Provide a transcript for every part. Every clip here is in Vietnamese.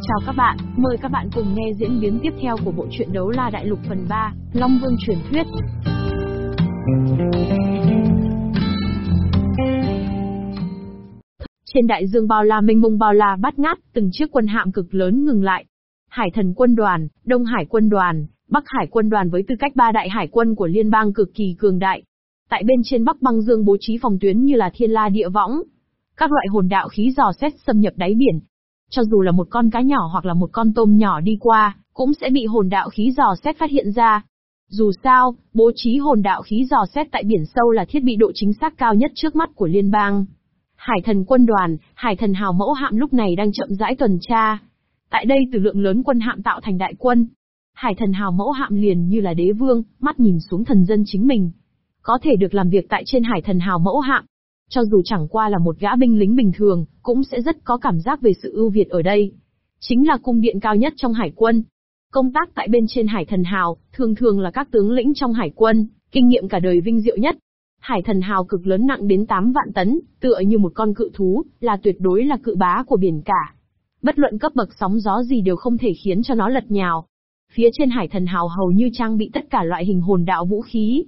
Chào các bạn, mời các bạn cùng nghe diễn biến tiếp theo của bộ truyện Đấu La Đại Lục phần 3, Long Vương truyền thuyết. Trên đại dương bao la mênh mông bao la bát ngát, từng chiếc quân hạm cực lớn ngừng lại. Hải thần quân đoàn, Đông Hải quân đoàn, Bắc Hải quân đoàn với tư cách ba đại hải quân của liên bang cực kỳ cường đại. Tại bên trên Bắc băng dương bố trí phòng tuyến như là thiên la địa võng. Các loại hồn đạo khí dò xét xâm nhập đáy biển, cho dù là một con cá nhỏ hoặc là một con tôm nhỏ đi qua, cũng sẽ bị hồn đạo khí dò xét phát hiện ra. Dù sao, bố trí hồn đạo khí dò xét tại biển sâu là thiết bị độ chính xác cao nhất trước mắt của liên bang. Hải thần quân đoàn, hải thần hào mẫu hạm lúc này đang chậm rãi tuần tra. Tại đây từ lượng lớn quân hạm tạo thành đại quân. Hải thần hào mẫu hạm liền như là đế vương, mắt nhìn xuống thần dân chính mình. Có thể được làm việc tại trên hải thần hào mẫu hạm, cho dù chẳng qua là một gã binh lính bình thường, cũng sẽ rất có cảm giác về sự ưu việt ở đây. Chính là cung điện cao nhất trong hải quân. Công tác tại bên trên hải thần hào, thường thường là các tướng lĩnh trong hải quân, kinh nghiệm cả đời vinh diệu nhất. Hải thần hào cực lớn nặng đến 8 vạn tấn, tựa như một con cự thú, là tuyệt đối là cự bá của biển cả. Bất luận cấp bậc sóng gió gì đều không thể khiến cho nó lật nhào. Phía trên hải thần hào hầu như trang bị tất cả loại hình hồn đạo vũ khí.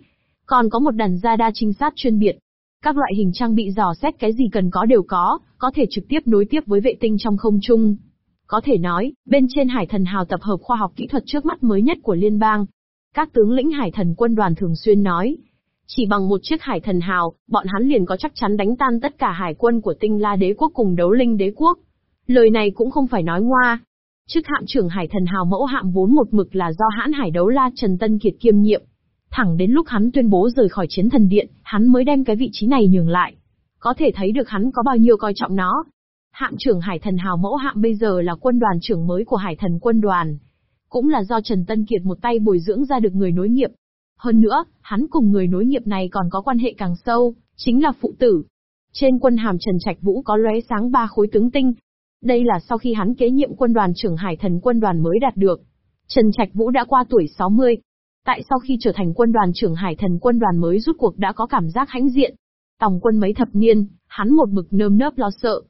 Còn có một đàn gia đa trinh sát chuyên biệt, các loại hình trang bị dò xét cái gì cần có đều có, có thể trực tiếp nối tiếp với vệ tinh trong không trung. Có thể nói, bên trên hải thần hào tập hợp khoa học kỹ thuật trước mắt mới nhất của liên bang. Các tướng lĩnh hải thần quân đoàn thường xuyên nói, chỉ bằng một chiếc hải thần hào, bọn hắn liền có chắc chắn đánh tan tất cả hải quân của tinh la đế quốc cùng đấu linh đế quốc. Lời này cũng không phải nói ngoa. Chức hạm trưởng hải thần hào mẫu hạm vốn một mực là do hãn hải đấu la Trần Tân Kiệt kiêm nhiệm. Thẳng đến lúc hắn tuyên bố rời khỏi chiến thần điện, hắn mới đem cái vị trí này nhường lại. Có thể thấy được hắn có bao nhiêu coi trọng nó. Hạm trưởng Hải Thần Hào mẫu hạm bây giờ là quân đoàn trưởng mới của Hải Thần quân đoàn. Cũng là do Trần Tân Kiệt một tay bồi dưỡng ra được người nối nghiệp. Hơn nữa, hắn cùng người nối nghiệp này còn có quan hệ càng sâu, chính là phụ tử. Trên quân hàm Trần Trạch Vũ có lóe sáng ba khối tướng tinh. Đây là sau khi hắn kế nhiệm quân đoàn trưởng Hải Thần quân đoàn mới đạt được. Trần Trạch Vũ đã qua tuổi 60, Tại sau khi trở thành quân đoàn trưởng hải thần quân đoàn mới rút cuộc đã có cảm giác hãnh diện. Tòng quân mấy thập niên, hắn một mực nơm nớp lo sợ.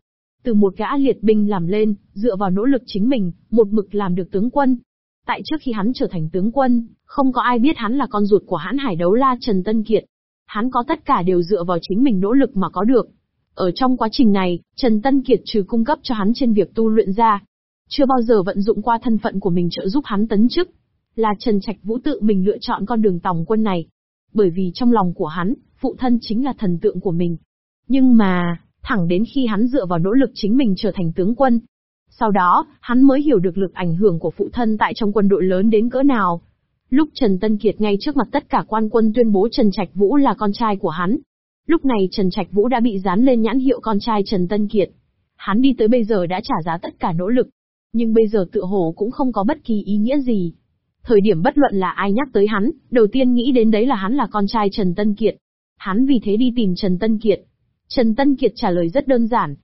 Từ một gã liệt binh làm lên, dựa vào nỗ lực chính mình, một mực làm được tướng quân. Tại trước khi hắn trở thành tướng quân, không có ai biết hắn là con ruột của hãn hải đấu la Trần Tân Kiệt. Hắn có tất cả đều dựa vào chính mình nỗ lực mà có được. Ở trong quá trình này, Trần Tân Kiệt trừ cung cấp cho hắn trên việc tu luyện ra, chưa bao giờ vận dụng qua thân phận của mình trợ giúp hắn tấn chức, là Trần Trạch Vũ tự mình lựa chọn con đường tòng quân này. Bởi vì trong lòng của hắn, phụ thân chính là thần tượng của mình. Nhưng mà, thẳng đến khi hắn dựa vào nỗ lực chính mình trở thành tướng quân. Sau đó, hắn mới hiểu được lực ảnh hưởng của phụ thân tại trong quân đội lớn đến cỡ nào. Lúc Trần Tân Kiệt ngay trước mặt tất cả quan quân tuyên bố Trần Trạch Vũ là con trai của hắn. Lúc này Trần Trạch Vũ đã bị dán lên nhãn hiệu con trai Trần Tân Kiệt. Hắn đi tới bây giờ đã trả giá tất cả nỗ lực. Nhưng bây giờ tựa hồ cũng không có bất kỳ ý nghĩa gì. Thời điểm bất luận là ai nhắc tới hắn, đầu tiên nghĩ đến đấy là hắn là con trai Trần Tân Kiệt. Hắn vì thế đi tìm Trần Tân Kiệt. Trần Tân Kiệt trả lời rất đơn giản.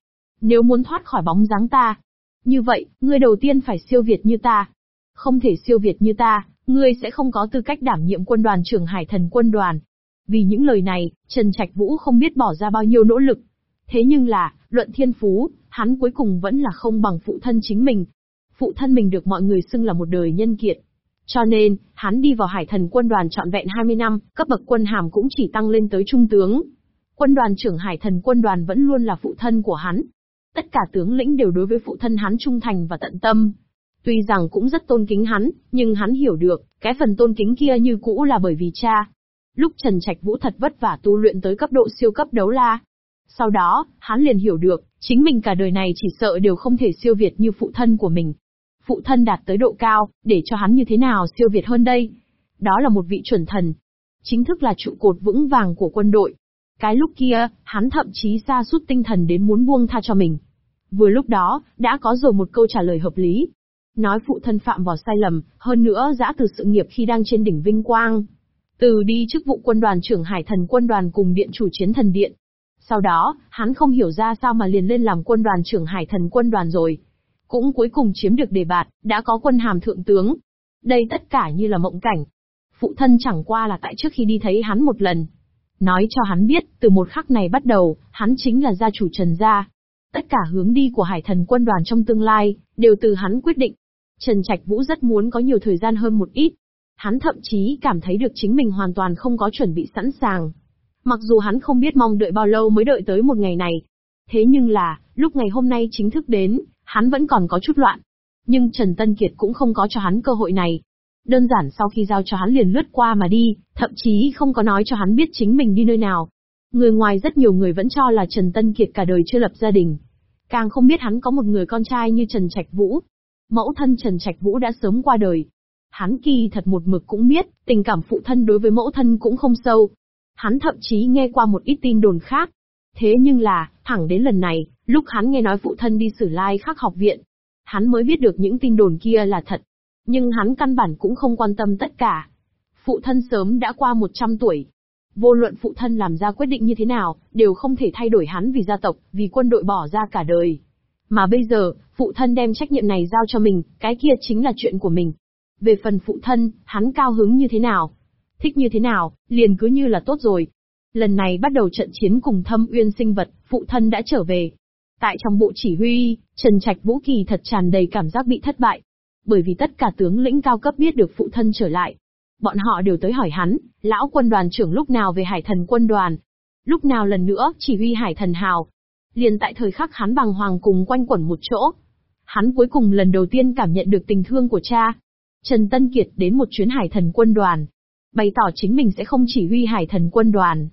Nếu muốn thoát khỏi bóng dáng ta, như vậy, ngươi đầu tiên phải siêu việt như ta. Không thể siêu việt như ta, ngươi sẽ không có tư cách đảm nhiệm quân đoàn trưởng Hải Thần quân đoàn. Vì những lời này, Trần Trạch Vũ không biết bỏ ra bao nhiêu nỗ lực. Thế nhưng là, luận thiên phú, hắn cuối cùng vẫn là không bằng phụ thân chính mình. Phụ thân mình được mọi người xưng là một đời nhân kiệt. Cho nên, hắn đi vào hải thần quân đoàn trọn vẹn 20 năm, cấp bậc quân hàm cũng chỉ tăng lên tới trung tướng. Quân đoàn trưởng hải thần quân đoàn vẫn luôn là phụ thân của hắn. Tất cả tướng lĩnh đều đối với phụ thân hắn trung thành và tận tâm. Tuy rằng cũng rất tôn kính hắn, nhưng hắn hiểu được, cái phần tôn kính kia như cũ là bởi vì cha. Lúc Trần Trạch Vũ thật vất vả tu luyện tới cấp độ siêu cấp đấu la. Sau đó, hắn liền hiểu được, chính mình cả đời này chỉ sợ đều không thể siêu việt như phụ thân của mình, phụ thân đạt tới độ cao, để cho hắn như thế nào siêu việt hơn đây? Đó là một vị chuẩn thần. Chính thức là trụ cột vững vàng của quân đội. Cái lúc kia, hắn thậm chí xa suốt tinh thần đến muốn buông tha cho mình. Vừa lúc đó, đã có rồi một câu trả lời hợp lý. Nói phụ thân phạm vào sai lầm, hơn nữa giã từ sự nghiệp khi đang trên đỉnh vinh quang. Từ đi chức vụ quân đoàn trưởng hải thần quân đoàn cùng điện chủ chiến thần điện. Sau đó, hắn không hiểu ra sao mà liền lên làm quân đoàn trưởng hải thần quân đoàn rồi cũng cuối cùng chiếm được đề bạt, đã có quân hàm thượng tướng. Đây tất cả như là mộng cảnh. Phụ thân chẳng qua là tại trước khi đi thấy hắn một lần. Nói cho hắn biết, từ một khắc này bắt đầu, hắn chính là gia chủ Trần Gia. Tất cả hướng đi của hải thần quân đoàn trong tương lai, đều từ hắn quyết định. Trần Trạch Vũ rất muốn có nhiều thời gian hơn một ít. Hắn thậm chí cảm thấy được chính mình hoàn toàn không có chuẩn bị sẵn sàng. Mặc dù hắn không biết mong đợi bao lâu mới đợi tới một ngày này. Thế nhưng là, lúc ngày hôm nay chính thức đến, hắn vẫn còn có chút loạn. Nhưng Trần Tân Kiệt cũng không có cho hắn cơ hội này. Đơn giản sau khi giao cho hắn liền lướt qua mà đi, thậm chí không có nói cho hắn biết chính mình đi nơi nào. Người ngoài rất nhiều người vẫn cho là Trần Tân Kiệt cả đời chưa lập gia đình. Càng không biết hắn có một người con trai như Trần Trạch Vũ. Mẫu thân Trần Trạch Vũ đã sớm qua đời. Hắn kỳ thật một mực cũng biết, tình cảm phụ thân đối với mẫu thân cũng không sâu. Hắn thậm chí nghe qua một ít tin đồn khác. Thế nhưng là, thẳng đến lần này, lúc hắn nghe nói phụ thân đi sử lai khắc học viện, hắn mới biết được những tin đồn kia là thật. Nhưng hắn căn bản cũng không quan tâm tất cả. Phụ thân sớm đã qua 100 tuổi. Vô luận phụ thân làm ra quyết định như thế nào, đều không thể thay đổi hắn vì gia tộc, vì quân đội bỏ ra cả đời. Mà bây giờ, phụ thân đem trách nhiệm này giao cho mình, cái kia chính là chuyện của mình. Về phần phụ thân, hắn cao hứng như thế nào? Thích như thế nào, liền cứ như là tốt rồi. Lần này bắt đầu trận chiến cùng thâm uyên sinh vật, phụ thân đã trở về. Tại trong bộ chỉ huy, Trần Trạch Vũ Kỳ thật tràn đầy cảm giác bị thất bại. Bởi vì tất cả tướng lĩnh cao cấp biết được phụ thân trở lại. Bọn họ đều tới hỏi hắn, lão quân đoàn trưởng lúc nào về hải thần quân đoàn. Lúc nào lần nữa chỉ huy hải thần hào. Liền tại thời khắc hắn bằng hoàng cùng quanh quẩn một chỗ. Hắn cuối cùng lần đầu tiên cảm nhận được tình thương của cha. Trần Tân Kiệt đến một chuyến hải thần quân đoàn. Bày tỏ chính mình sẽ không chỉ huy hải thần quân đoàn,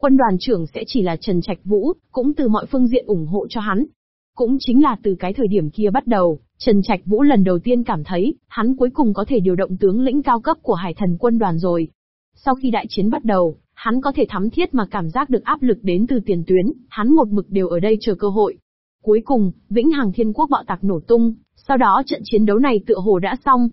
Quân đoàn trưởng sẽ chỉ là Trần Trạch Vũ, cũng từ mọi phương diện ủng hộ cho hắn. Cũng chính là từ cái thời điểm kia bắt đầu, Trần Trạch Vũ lần đầu tiên cảm thấy, hắn cuối cùng có thể điều động tướng lĩnh cao cấp của hải thần quân đoàn rồi. Sau khi đại chiến bắt đầu, hắn có thể thắm thiết mà cảm giác được áp lực đến từ tiền tuyến, hắn một mực đều ở đây chờ cơ hội. Cuối cùng, Vĩnh Hằng Thiên Quốc bạo tạc nổ tung, sau đó trận chiến đấu này tựa hồ đã xong.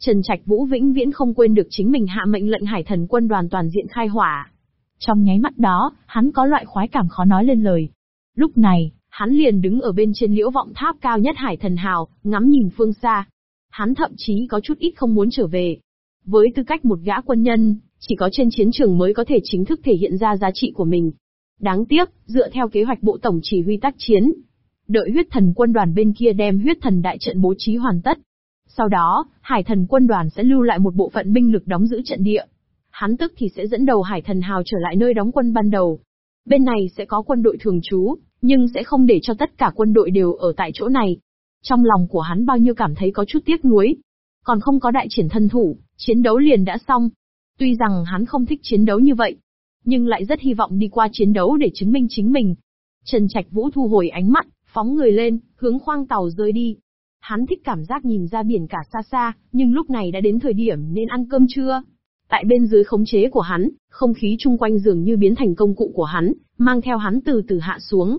Trần Trạch Vũ vĩnh viễn không quên được chính mình hạ mệnh lệnh hải thần quân đoàn toàn diện khai hỏa. Trong nháy mắt đó, hắn có loại khoái cảm khó nói lên lời. Lúc này, hắn liền đứng ở bên trên liễu vọng tháp cao nhất hải thần hào, ngắm nhìn phương xa. Hắn thậm chí có chút ít không muốn trở về. Với tư cách một gã quân nhân, chỉ có trên chiến trường mới có thể chính thức thể hiện ra giá trị của mình. Đáng tiếc, dựa theo kế hoạch bộ tổng chỉ huy tác chiến, đợi huyết thần quân đoàn bên kia đem huyết thần đại trận bố trí hoàn tất. Sau đó, hải thần quân đoàn sẽ lưu lại một bộ phận binh lực đóng giữ trận địa hắn tức thì sẽ dẫn đầu hải thần hào trở lại nơi đóng quân ban đầu. Bên này sẽ có quân đội thường trú, nhưng sẽ không để cho tất cả quân đội đều ở tại chỗ này. Trong lòng của hắn bao nhiêu cảm thấy có chút tiếc nuối. Còn không có đại triển thân thủ, chiến đấu liền đã xong. Tuy rằng hắn không thích chiến đấu như vậy, nhưng lại rất hy vọng đi qua chiến đấu để chứng minh chính mình. Trần Trạch Vũ thu hồi ánh mắt, phóng người lên, hướng khoang tàu rơi đi. Hắn thích cảm giác nhìn ra biển cả xa xa, nhưng lúc này đã đến thời điểm nên ăn cơm trưa. Tại bên dưới khống chế của hắn, không khí chung quanh dường như biến thành công cụ của hắn, mang theo hắn từ từ hạ xuống.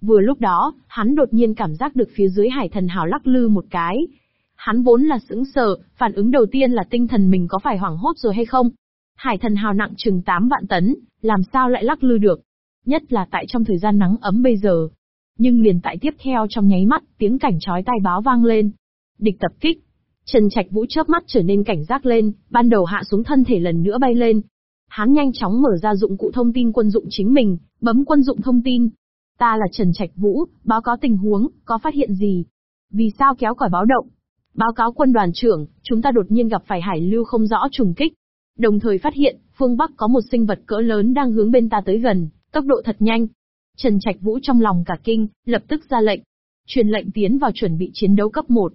Vừa lúc đó, hắn đột nhiên cảm giác được phía dưới hải thần hào lắc lư một cái. Hắn vốn là sững sờ, phản ứng đầu tiên là tinh thần mình có phải hoảng hốt rồi hay không. Hải thần hào nặng chừng 8 vạn tấn, làm sao lại lắc lư được. Nhất là tại trong thời gian nắng ấm bây giờ. Nhưng liền tại tiếp theo trong nháy mắt, tiếng cảnh chói tai báo vang lên. Địch tập kích, Trần Trạch Vũ chớp mắt trở nên cảnh giác lên, ban đầu hạ xuống thân thể lần nữa bay lên. Hắn nhanh chóng mở ra dụng cụ thông tin quân dụng chính mình, bấm quân dụng thông tin. Ta là Trần Trạch Vũ, báo cáo tình huống, có phát hiện gì? Vì sao kéo còi báo động? Báo cáo quân đoàn trưởng, chúng ta đột nhiên gặp phải hải lưu không rõ trùng kích. Đồng thời phát hiện, phương Bắc có một sinh vật cỡ lớn đang hướng bên ta tới gần, tốc độ thật nhanh. Trần Trạch Vũ trong lòng cả kinh, lập tức ra lệnh. Truyền lệnh tiến vào chuẩn bị chiến đấu cấp 1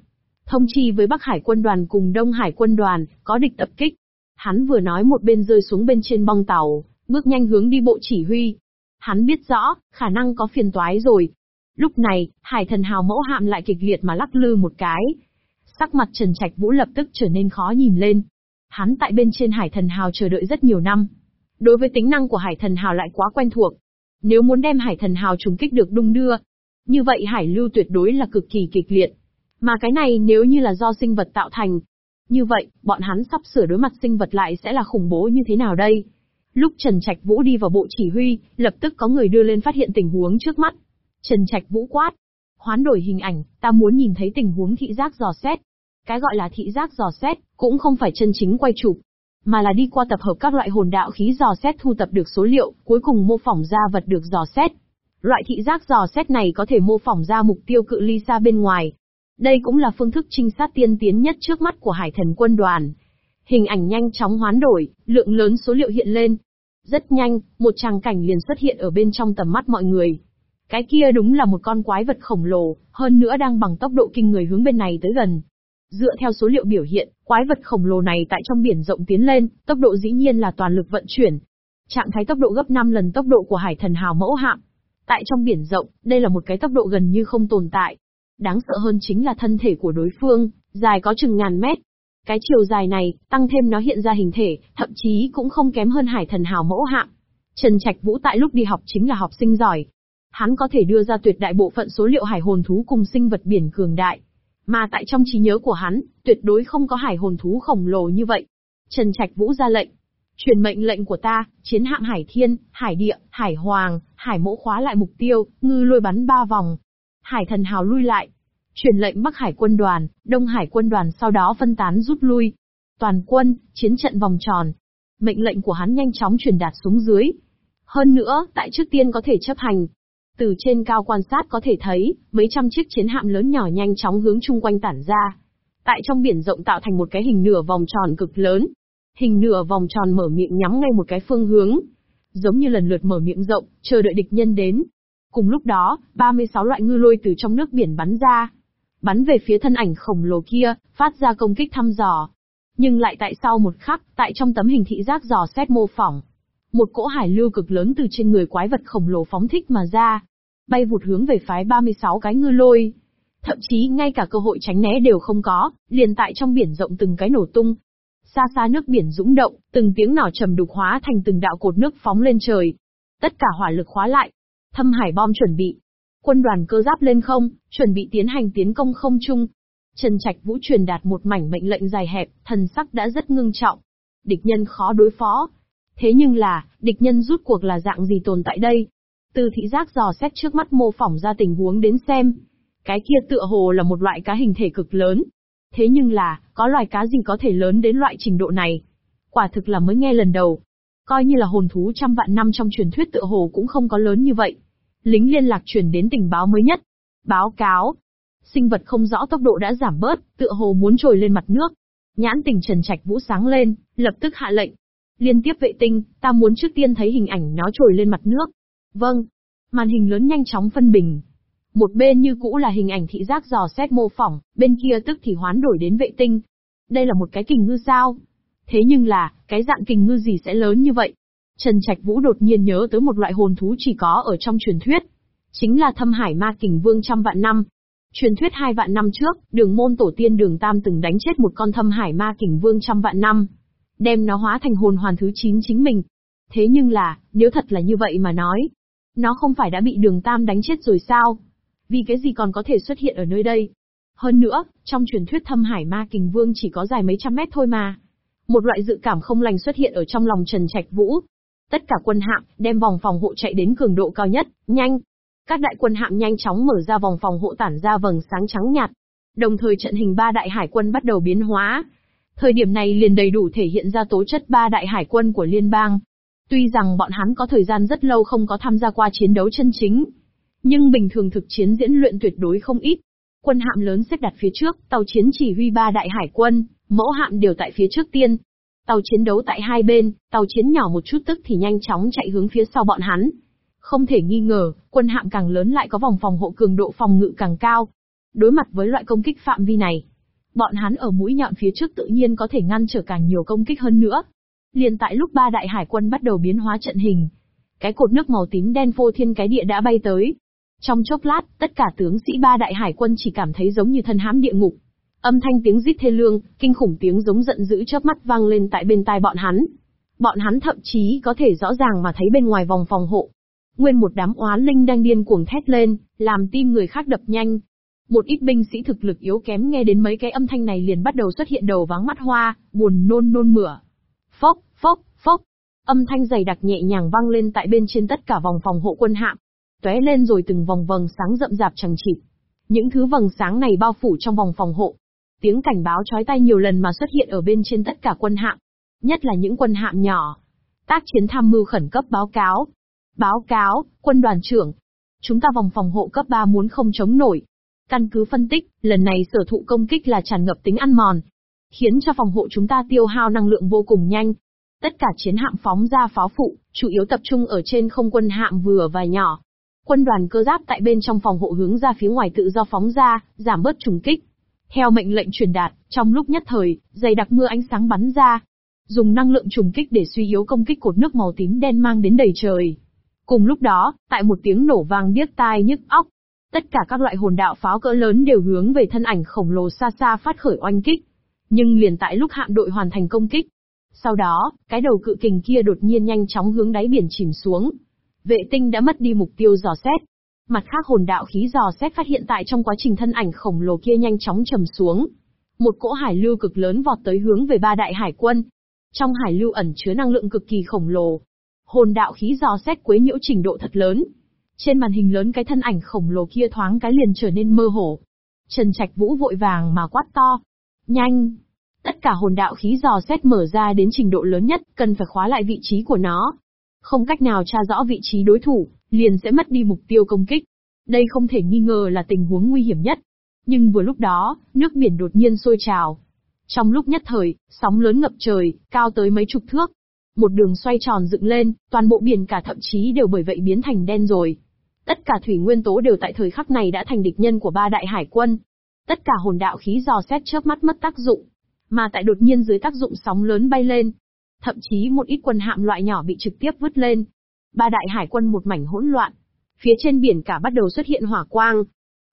thông chi với Bắc Hải quân đoàn cùng Đông Hải quân đoàn, có địch tập kích. Hắn vừa nói một bên rơi xuống bên trên bong tàu, bước nhanh hướng đi bộ chỉ huy. Hắn biết rõ, khả năng có phiền toái rồi. Lúc này, hải thần hào mẫu hạm lại kịch liệt mà lắc lư một cái. Sắc mặt Trần Trạch Vũ lập tức trở nên khó nhìn lên. Hắn tại bên trên hải thần hào chờ đợi rất nhiều năm. Đối với tính năng của hải thần hào lại quá quen thuộc. Nếu muốn đem hải thần hào trùng kích được đung đưa, như vậy hải lưu tuyệt đối là cực kỳ kịch liệt. Mà cái này nếu như là do sinh vật tạo thành. Như vậy, bọn hắn sắp sửa đối mặt sinh vật lại sẽ là khủng bố như thế nào đây? Lúc Trần Trạch Vũ đi vào bộ chỉ huy, lập tức có người đưa lên phát hiện tình huống trước mắt. Trần Trạch Vũ quát. Hoán đổi hình ảnh, ta muốn nhìn thấy tình huống thị giác dò xét. Cái gọi là thị giác dò xét, cũng không phải chân chính quay chụp, mà là đi qua tập hợp các loại hồn đạo khí dò xét thu tập được số liệu, cuối cùng mô phỏng ra vật được dò xét. Loại thị giác dò xét này có thể mô phỏng ra mục tiêu cự ly xa bên ngoài. Đây cũng là phương thức trinh sát tiên tiến nhất trước mắt của hải thần quân đoàn. Hình ảnh nhanh chóng hoán đổi, lượng lớn số liệu hiện lên. Rất nhanh, một tràng cảnh liền xuất hiện ở bên trong tầm mắt mọi người. Cái kia đúng là một con quái vật khổng lồ, hơn nữa đang bằng tốc độ kinh người hướng bên này tới gần. Dựa theo số liệu biểu hiện, quái vật khổng lồ này tại trong biển rộng tiến lên, tốc độ dĩ nhiên là toàn lực vận chuyển. Trạng thái tốc độ gấp 5 lần tốc độ của hải thần hào mẫu hạm. Tại trong biển rộng, đây là một cái tốc độ gần như không tồn tại. Đáng sợ hơn chính là thân thể của đối phương, dài có chừng ngàn mét. Cái chiều dài này, tăng thêm nó hiện ra hình thể, thậm chí cũng không kém hơn hải thần hào mẫu hạm. Trần Trạch Vũ tại lúc đi học chính là học sinh giỏi. Hắn có thể đưa ra tuyệt đại bộ phận số liệu hải hồn thú cùng sinh vật biển cường đại. Mà tại trong trí nhớ của hắn, tuyệt đối không có hải hồn thú khổng lồ như vậy. Trần Trạch Vũ ra lệnh. Truyền mệnh lệnh của ta, chiến hạm hải thiên, hải địa, hải hoàng, hải mẫu khóa lại mục tiêu, ngư lôi bắn ba vòng. Hải thần hào lui lại. Truyền lệnh Bắc Hải quân đoàn, Đông Hải quân đoàn sau đó phân tán rút lui. Toàn quân, chiến trận vòng tròn. Mệnh lệnh của hắn nhanh chóng truyền đạt xuống dưới. Hơn nữa, tại trước tiên có thể chấp hành, từ trên cao quan sát có thể thấy, mấy trăm chiếc chiến hạm lớn nhỏ nhanh chóng hướng chung quanh tản ra. Tại trong biển rộng tạo thành một cái hình nửa vòng tròn cực lớn. Hình nửa vòng tròn mở miệng nhắm ngay một cái phương hướng. Giống như lần lượt mở miệng rộng, chờ đợi địch nhân đến. Cùng lúc đó, 36 loại ngư lôi từ trong nước biển bắn ra. Bắn về phía thân ảnh khổng lồ kia, phát ra công kích thăm dò. Nhưng lại tại sau một khắc, tại trong tấm hình thị giác dò xét mô phỏng, một cỗ hải lưu cực lớn từ trên người quái vật khổng lồ phóng thích mà ra, bay vụt hướng về phái 36 cái ngư lôi. Thậm chí ngay cả cơ hội tránh né đều không có, liền tại trong biển rộng từng cái nổ tung. Xa xa nước biển dũng động, từng tiếng nỏ trầm đục hóa thành từng đạo cột nước phóng lên trời. Tất cả hỏa lực khóa lại. Thâm hải bom chuẩn bị. Quân đoàn cơ giáp lên không, chuẩn bị tiến hành tiến công không trung. Trần Trạch Vũ truyền đạt một mảnh mệnh lệnh dài hẹp, thần sắc đã rất ngưng trọng. Địch nhân khó đối phó, Thế nhưng là, địch nhân rút cuộc là dạng gì tồn tại đây? Từ thị giác dò xét trước mắt mô phỏng ra tình huống đến xem. Cái kia tựa hồ là một loại cá hình thể cực lớn. Thế nhưng là, có loài cá gì có thể lớn đến loại trình độ này? Quả thực là mới nghe lần đầu. Coi như là hồn thú trăm vạn năm trong truyền thuyết tựa hồ cũng không có lớn như vậy. Lính liên lạc truyền đến tình báo mới nhất. Báo cáo. Sinh vật không rõ tốc độ đã giảm bớt, tựa hồ muốn trồi lên mặt nước. Nhãn tình Trần Trạch Vũ sáng lên, lập tức hạ lệnh, Liên tiếp vệ tinh, ta muốn trước tiên thấy hình ảnh nó trồi lên mặt nước. Vâng. Màn hình lớn nhanh chóng phân bình. Một bên như cũ là hình ảnh thị giác dò xét mô phỏng, bên kia tức thì hoán đổi đến vệ tinh. Đây là một cái kình ngư sao? Thế nhưng là, cái dạng kình ngư gì sẽ lớn như vậy? Trần Trạch Vũ đột nhiên nhớ tới một loại hồn thú chỉ có ở trong truyền thuyết. Chính là thâm hải ma kình vương trăm vạn năm. Truyền thuyết hai vạn năm trước, đường môn tổ tiên đường Tam từng đánh chết một con thâm hải ma kình vương trăm vạn năm đem nó hóa thành hồn hoàn thứ 9 chính mình. Thế nhưng là, nếu thật là như vậy mà nói, nó không phải đã bị đường Tam đánh chết rồi sao? Vì cái gì còn có thể xuất hiện ở nơi đây? Hơn nữa, trong truyền thuyết thâm hải ma kình vương chỉ có dài mấy trăm mét thôi mà. Một loại dự cảm không lành xuất hiện ở trong lòng Trần Trạch Vũ. Tất cả quân hạm, đem vòng phòng hộ chạy đến cường độ cao nhất, nhanh. Các đại quân hạm nhanh chóng mở ra vòng phòng hộ tản ra vầng sáng trắng nhạt. Đồng thời trận hình ba đại hải quân bắt đầu biến hóa, Thời điểm này liền đầy đủ thể hiện ra tố chất ba đại hải quân của liên bang. Tuy rằng bọn hắn có thời gian rất lâu không có tham gia qua chiến đấu chân chính, nhưng bình thường thực chiến diễn luyện tuyệt đối không ít. Quân hạm lớn xếp đặt phía trước, tàu chiến chỉ huy ba đại hải quân, mẫu hạm đều tại phía trước tiên. Tàu chiến đấu tại hai bên, tàu chiến nhỏ một chút tức thì nhanh chóng chạy hướng phía sau bọn hắn. Không thể nghi ngờ, quân hạm càng lớn lại có vòng phòng hộ cường độ phòng ngự càng cao. Đối mặt với loại công kích phạm vi này, Bọn hắn ở mũi nhọn phía trước tự nhiên có thể ngăn trở càng nhiều công kích hơn nữa. Liền tại lúc ba đại hải quân bắt đầu biến hóa trận hình, cái cột nước màu tím đen phô thiên cái địa đã bay tới. Trong chốc lát, tất cả tướng sĩ ba đại hải quân chỉ cảm thấy giống như thân hãm địa ngục. Âm thanh tiếng rít thê lương, kinh khủng tiếng giống giận dữ chớp mắt vang lên tại bên tai bọn hắn. Bọn hắn thậm chí có thể rõ ràng mà thấy bên ngoài vòng phòng hộ. Nguyên một đám oán linh đang điên cuồng thét lên, làm tim người khác đập nhanh, một ít binh sĩ thực lực yếu kém nghe đến mấy cái âm thanh này liền bắt đầu xuất hiện đầu váng mắt hoa, buồn nôn nôn mửa. Phốc, phốc, phốc. Âm thanh dày đặc nhẹ nhàng vang lên tại bên trên tất cả vòng phòng hộ quân hạm. Tóe lên rồi từng vòng vầng sáng rậm rạp chẳng chịt. Những thứ vầng sáng này bao phủ trong vòng phòng hộ. Tiếng cảnh báo chói tai nhiều lần mà xuất hiện ở bên trên tất cả quân hạm. Nhất là những quân hạm nhỏ. Tác chiến tham mưu khẩn cấp báo cáo. Báo cáo, quân đoàn trưởng. Chúng ta vòng phòng hộ cấp 3 muốn không chống nổi. Căn cứ phân tích, lần này sở thụ công kích là tràn ngập tính ăn mòn, khiến cho phòng hộ chúng ta tiêu hao năng lượng vô cùng nhanh. Tất cả chiến hạm phóng ra pháo phụ, chủ yếu tập trung ở trên không quân hạm vừa và nhỏ. Quân đoàn cơ giáp tại bên trong phòng hộ hướng ra phía ngoài tự do phóng ra, giảm bớt trùng kích. Theo mệnh lệnh truyền đạt, trong lúc nhất thời, dày đặc mưa ánh sáng bắn ra, dùng năng lượng trùng kích để suy yếu công kích cột nước màu tím đen mang đến đầy trời. Cùng lúc đó, tại một tiếng nổ vang điếc tai nhức óc, tất cả các loại hồn đạo pháo cỡ lớn đều hướng về thân ảnh khổng lồ xa xa phát khởi oanh kích. Nhưng liền tại lúc hạm đội hoàn thành công kích, sau đó, cái đầu cự kình kia đột nhiên nhanh chóng hướng đáy biển chìm xuống. Vệ tinh đã mất đi mục tiêu dò xét. Mặt khác hồn đạo khí dò xét phát hiện tại trong quá trình thân ảnh khổng lồ kia nhanh chóng trầm xuống. Một cỗ hải lưu cực lớn vọt tới hướng về ba đại hải quân. Trong hải lưu ẩn chứa năng lượng cực kỳ khổng lồ. Hồn đạo khí dò xét quấy nhiễu trình độ thật lớn. Trên màn hình lớn cái thân ảnh khổng lồ kia thoáng cái liền trở nên mơ hồ. Trần Trạch Vũ vội vàng mà quát to. Nhanh! Tất cả hồn đạo khí dò xét mở ra đến trình độ lớn nhất, cần phải khóa lại vị trí của nó. Không cách nào tra rõ vị trí đối thủ, liền sẽ mất đi mục tiêu công kích. Đây không thể nghi ngờ là tình huống nguy hiểm nhất. Nhưng vừa lúc đó, nước biển đột nhiên sôi trào. Trong lúc nhất thời, sóng lớn ngập trời, cao tới mấy chục thước. Một đường xoay tròn dựng lên, toàn bộ biển cả thậm chí đều bởi vậy biến thành đen rồi. Tất cả thủy nguyên tố đều tại thời khắc này đã thành địch nhân của ba đại hải quân. Tất cả hồn đạo khí dò xét chớp mắt mất tác dụng, mà tại đột nhiên dưới tác dụng sóng lớn bay lên. Thậm chí một ít quân hạm loại nhỏ bị trực tiếp vứt lên. Ba đại hải quân một mảnh hỗn loạn. Phía trên biển cả bắt đầu xuất hiện hỏa quang.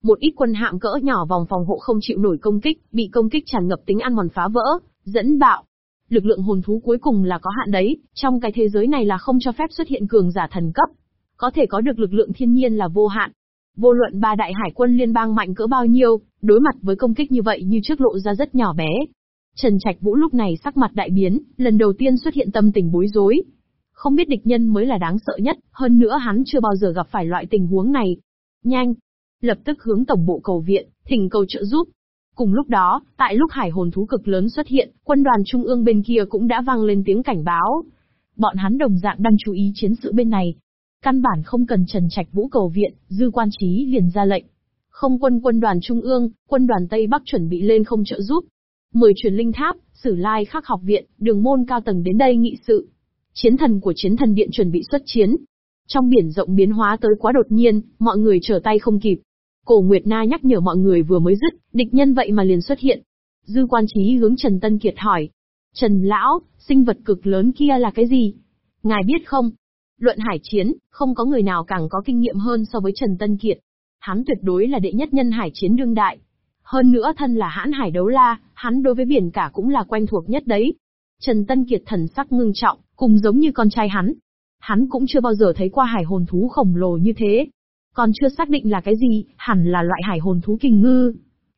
Một ít quân hạm cỡ nhỏ vòng phòng hộ không chịu nổi công kích, bị công kích tràn ngập tính ăn mòn phá vỡ, dẫn bạo. Lực lượng hồn thú cuối cùng là có hạn đấy, trong cái thế giới này là không cho phép xuất hiện cường giả thần cấp. Có thể có được lực lượng thiên nhiên là vô hạn. Vô luận ba đại hải quân liên bang mạnh cỡ bao nhiêu, đối mặt với công kích như vậy như trước lộ ra rất nhỏ bé, Trần Trạch Vũ lúc này sắc mặt đại biến, lần đầu tiên xuất hiện tâm tình bối rối. Không biết địch nhân mới là đáng sợ nhất, hơn nữa hắn chưa bao giờ gặp phải loại tình huống này. Nhanh! Lập tức hướng tổng bộ cầu viện, thỉnh cầu trợ giúp. Cùng lúc đó, tại lúc hải hồn thú cực lớn xuất hiện, quân đoàn trung ương bên kia cũng đã vang lên tiếng cảnh báo. Bọn hắn đồng dạng đang chú ý chiến sự bên này. Căn bản không cần Trần Trạch Vũ cầu viện, dư quan trí liền ra lệnh. Không quân quân đoàn trung ương, quân đoàn Tây Bắc chuẩn bị lên không trợ giúp, Mời truyền linh tháp, sử lai khắc học viện, đường môn cao tầng đến đây nghị sự. Chiến thần của chiến thần điện chuẩn bị xuất chiến. Trong biển rộng biến hóa tới quá đột nhiên, mọi người trở tay không kịp. Cổ Nguyệt Na nhắc nhở mọi người vừa mới dứt, địch nhân vậy mà liền xuất hiện. Dư quan trí hướng Trần Tân Kiệt hỏi. Trần Lão, sinh vật cực lớn kia là cái gì? Ngài biết không? Luận hải chiến, không có người nào càng có kinh nghiệm hơn so với Trần Tân Kiệt. Hắn tuyệt đối là đệ nhất nhân hải chiến đương đại. Hơn nữa thân là hãn hải đấu la, hắn đối với biển cả cũng là quen thuộc nhất đấy. Trần Tân Kiệt thần sắc ngưng trọng, cùng giống như con trai hắn. Hắn cũng chưa bao giờ thấy qua hải hồn thú khổng lồ như thế. Còn chưa xác định là cái gì, hẳn là loại hải hồn thú kình ngư.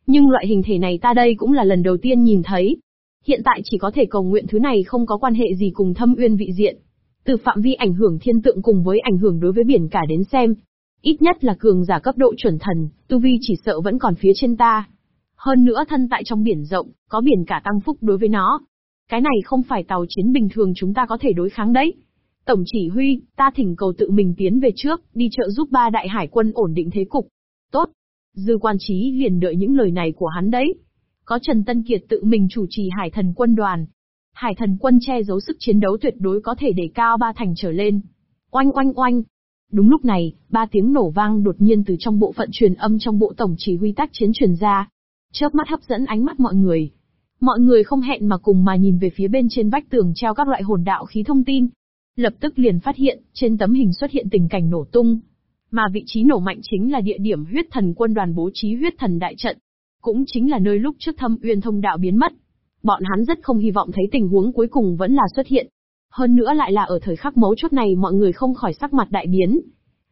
Nhưng loại hình thể này ta đây cũng là lần đầu tiên nhìn thấy. Hiện tại chỉ có thể cầu nguyện thứ này không có quan hệ gì cùng thâm uyên vị diện. Từ phạm vi ảnh hưởng thiên tượng cùng với ảnh hưởng đối với biển cả đến xem. Ít nhất là cường giả cấp độ chuẩn thần, tu vi chỉ sợ vẫn còn phía trên ta. Hơn nữa thân tại trong biển rộng, có biển cả tăng phúc đối với nó. Cái này không phải tàu chiến bình thường chúng ta có thể đối kháng đấy. Tổng chỉ huy, ta thỉnh cầu tự mình tiến về trước, đi trợ giúp ba đại hải quân ổn định thế cục. Tốt. Dư quan trí liền đợi những lời này của hắn đấy. Có Trần Tân Kiệt tự mình chủ trì hải thần quân đoàn. Hải thần quân che giấu sức chiến đấu tuyệt đối có thể để cao ba thành trở lên. Oanh oanh oanh. Đúng lúc này, ba tiếng nổ vang đột nhiên từ trong bộ phận truyền âm trong bộ tổng chỉ huy tác chiến truyền ra chớp mắt hấp dẫn ánh mắt mọi người. Mọi người không hẹn mà cùng mà nhìn về phía bên trên vách tường treo các loại hồn đạo khí thông tin. Lập tức liền phát hiện, trên tấm hình xuất hiện tình cảnh nổ tung. Mà vị trí nổ mạnh chính là địa điểm huyết thần quân đoàn bố trí huyết thần đại trận. Cũng chính là nơi lúc trước thâm uyên thông đạo biến mất. Bọn hắn rất không hy vọng thấy tình huống cuối cùng vẫn là xuất hiện. Hơn nữa lại là ở thời khắc mấu chốt này mọi người không khỏi sắc mặt đại biến.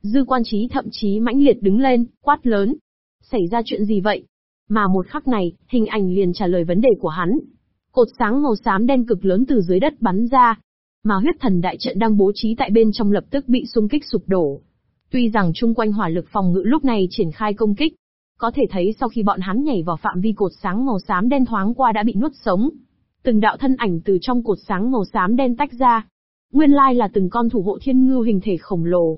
Dư quan trí thậm chí mãnh liệt đứng lên, quát lớn. Xảy ra chuyện gì vậy? Mà một khắc này, hình ảnh liền trả lời vấn đề của hắn. Cột sáng màu xám đen cực lớn từ dưới đất bắn ra. Mà huyết thần đại trận đang bố trí tại bên trong lập tức bị xung kích sụp đổ. Tuy rằng chung quanh hỏa lực phòng ngự lúc này triển khai công kích, có thể thấy sau khi bọn hắn nhảy vào phạm vi cột sáng màu xám đen thoáng qua đã bị nuốt sống. Từng đạo thân ảnh từ trong cột sáng màu xám đen tách ra. Nguyên lai là từng con thủ hộ thiên ngư hình thể khổng lồ.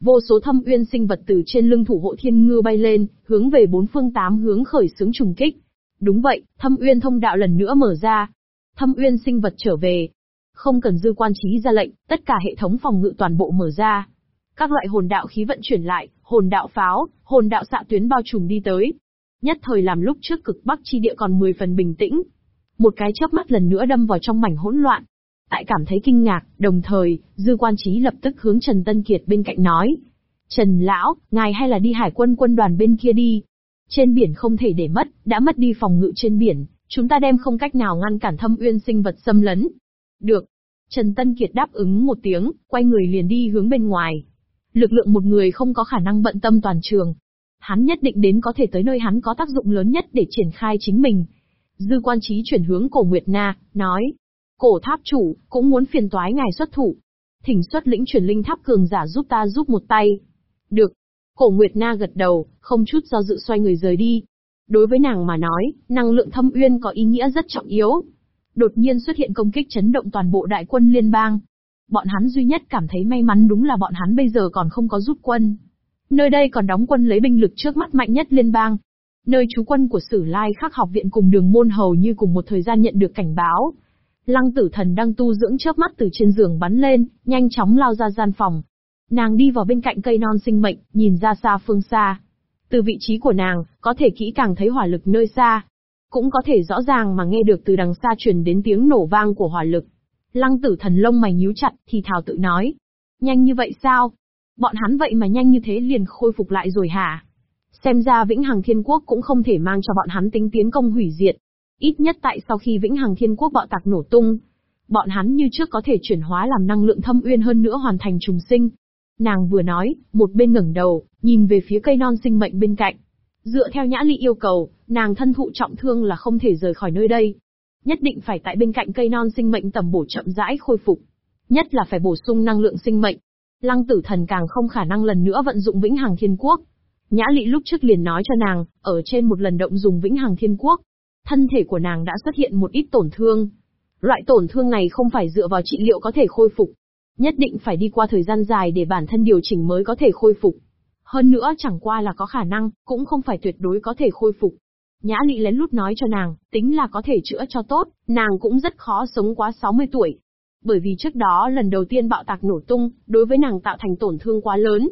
Vô số thâm uyên sinh vật từ trên lưng thủ hộ thiên ngư bay lên, hướng về bốn phương tám hướng khởi xướng trùng kích. Đúng vậy, thâm uyên thông đạo lần nữa mở ra. Thâm uyên sinh vật trở về. Không cần dư quan trí ra lệnh, tất cả hệ thống phòng ngự toàn bộ mở ra. Các loại hồn đạo khí vận chuyển lại, hồn đạo pháo, hồn đạo xạ tuyến bao trùm đi tới. Nhất thời làm lúc trước cực bắc chi địa còn 10 phần bình tĩnh. Một cái chớp mắt lần nữa đâm vào trong mảnh hỗn loạn. Tại cảm thấy kinh ngạc, đồng thời, dư quan trí lập tức hướng Trần Tân Kiệt bên cạnh nói. Trần Lão, ngài hay là đi hải quân quân đoàn bên kia đi. Trên biển không thể để mất, đã mất đi phòng ngự trên biển, chúng ta đem không cách nào ngăn cản thâm uyên sinh vật xâm lấn. Được. Trần Tân Kiệt đáp ứng một tiếng, quay người liền đi hướng bên ngoài. Lực lượng một người không có khả năng bận tâm toàn trường. Hắn nhất định đến có thể tới nơi hắn có tác dụng lớn nhất để triển khai chính mình. Dư quan trí chuyển hướng cổ Nguyệt Na, nói. Cổ tháp chủ, cũng muốn phiền toái ngài xuất thủ. Thỉnh xuất lĩnh truyền linh tháp cường giả giúp ta giúp một tay. Được. Cổ Nguyệt Na gật đầu, không chút do dự xoay người rời đi. Đối với nàng mà nói, năng lượng thâm uyên có ý nghĩa rất trọng yếu. Đột nhiên xuất hiện công kích chấn động toàn bộ đại quân liên bang. Bọn hắn duy nhất cảm thấy may mắn đúng là bọn hắn bây giờ còn không có rút quân. Nơi đây còn đóng quân lấy binh lực trước mắt mạnh nhất liên bang. Nơi trú quân của Sử Lai Khắc học viện cùng đường môn hầu như cùng một thời gian nhận được cảnh báo. Lăng tử thần đang tu dưỡng chớp mắt từ trên giường bắn lên, nhanh chóng lao ra gian phòng. Nàng đi vào bên cạnh cây non sinh mệnh, nhìn ra xa phương xa. Từ vị trí của nàng, có thể kỹ càng thấy hỏa lực nơi xa. Cũng có thể rõ ràng mà nghe được từ đằng xa truyền đến tiếng nổ vang của hỏa lực. Lăng tử thần lông mày nhíu chặt, thì thào tự nói. Nhanh như vậy sao? Bọn hắn vậy mà nhanh như thế liền khôi phục lại rồi hả? Xem ra Vĩnh Hằng Thiên Quốc cũng không thể mang cho bọn hắn tính tiến công hủy diệt. Ít nhất tại sau khi Vĩnh Hằng Thiên Quốc bọ tạc nổ tung, bọn hắn như trước có thể chuyển hóa làm năng lượng thâm uyên hơn nữa hoàn thành trùng sinh. Nàng vừa nói, một bên ngẩng đầu, nhìn về phía cây non sinh mệnh bên cạnh. Dựa theo nhã lị yêu cầu, nàng thân thụ trọng thương là không thể rời khỏi nơi đây. Nhất định phải tại bên cạnh cây non sinh mệnh tầm bổ chậm rãi khôi phục. Nhất là phải bổ sung năng lượng sinh mệnh. Lăng tử thần càng không khả năng lần nữa vận dụng vĩnh hằng thiên quốc. Nhã lị lúc trước liền nói cho nàng, ở trên một lần động dùng vĩnh hằng thiên quốc, thân thể của nàng đã xuất hiện một ít tổn thương. Loại tổn thương này không phải dựa vào trị liệu có thể khôi phục. Nhất định phải đi qua thời gian dài để bản thân điều chỉnh mới có thể khôi phục. Hơn nữa chẳng qua là có khả năng, cũng không phải tuyệt đối có thể khôi phục. Nhã Lị lén lút nói cho nàng, tính là có thể chữa cho tốt, nàng cũng rất khó sống quá 60 tuổi. Bởi vì trước đó lần đầu tiên bạo tạc nổ tung, đối với nàng tạo thành tổn thương quá lớn.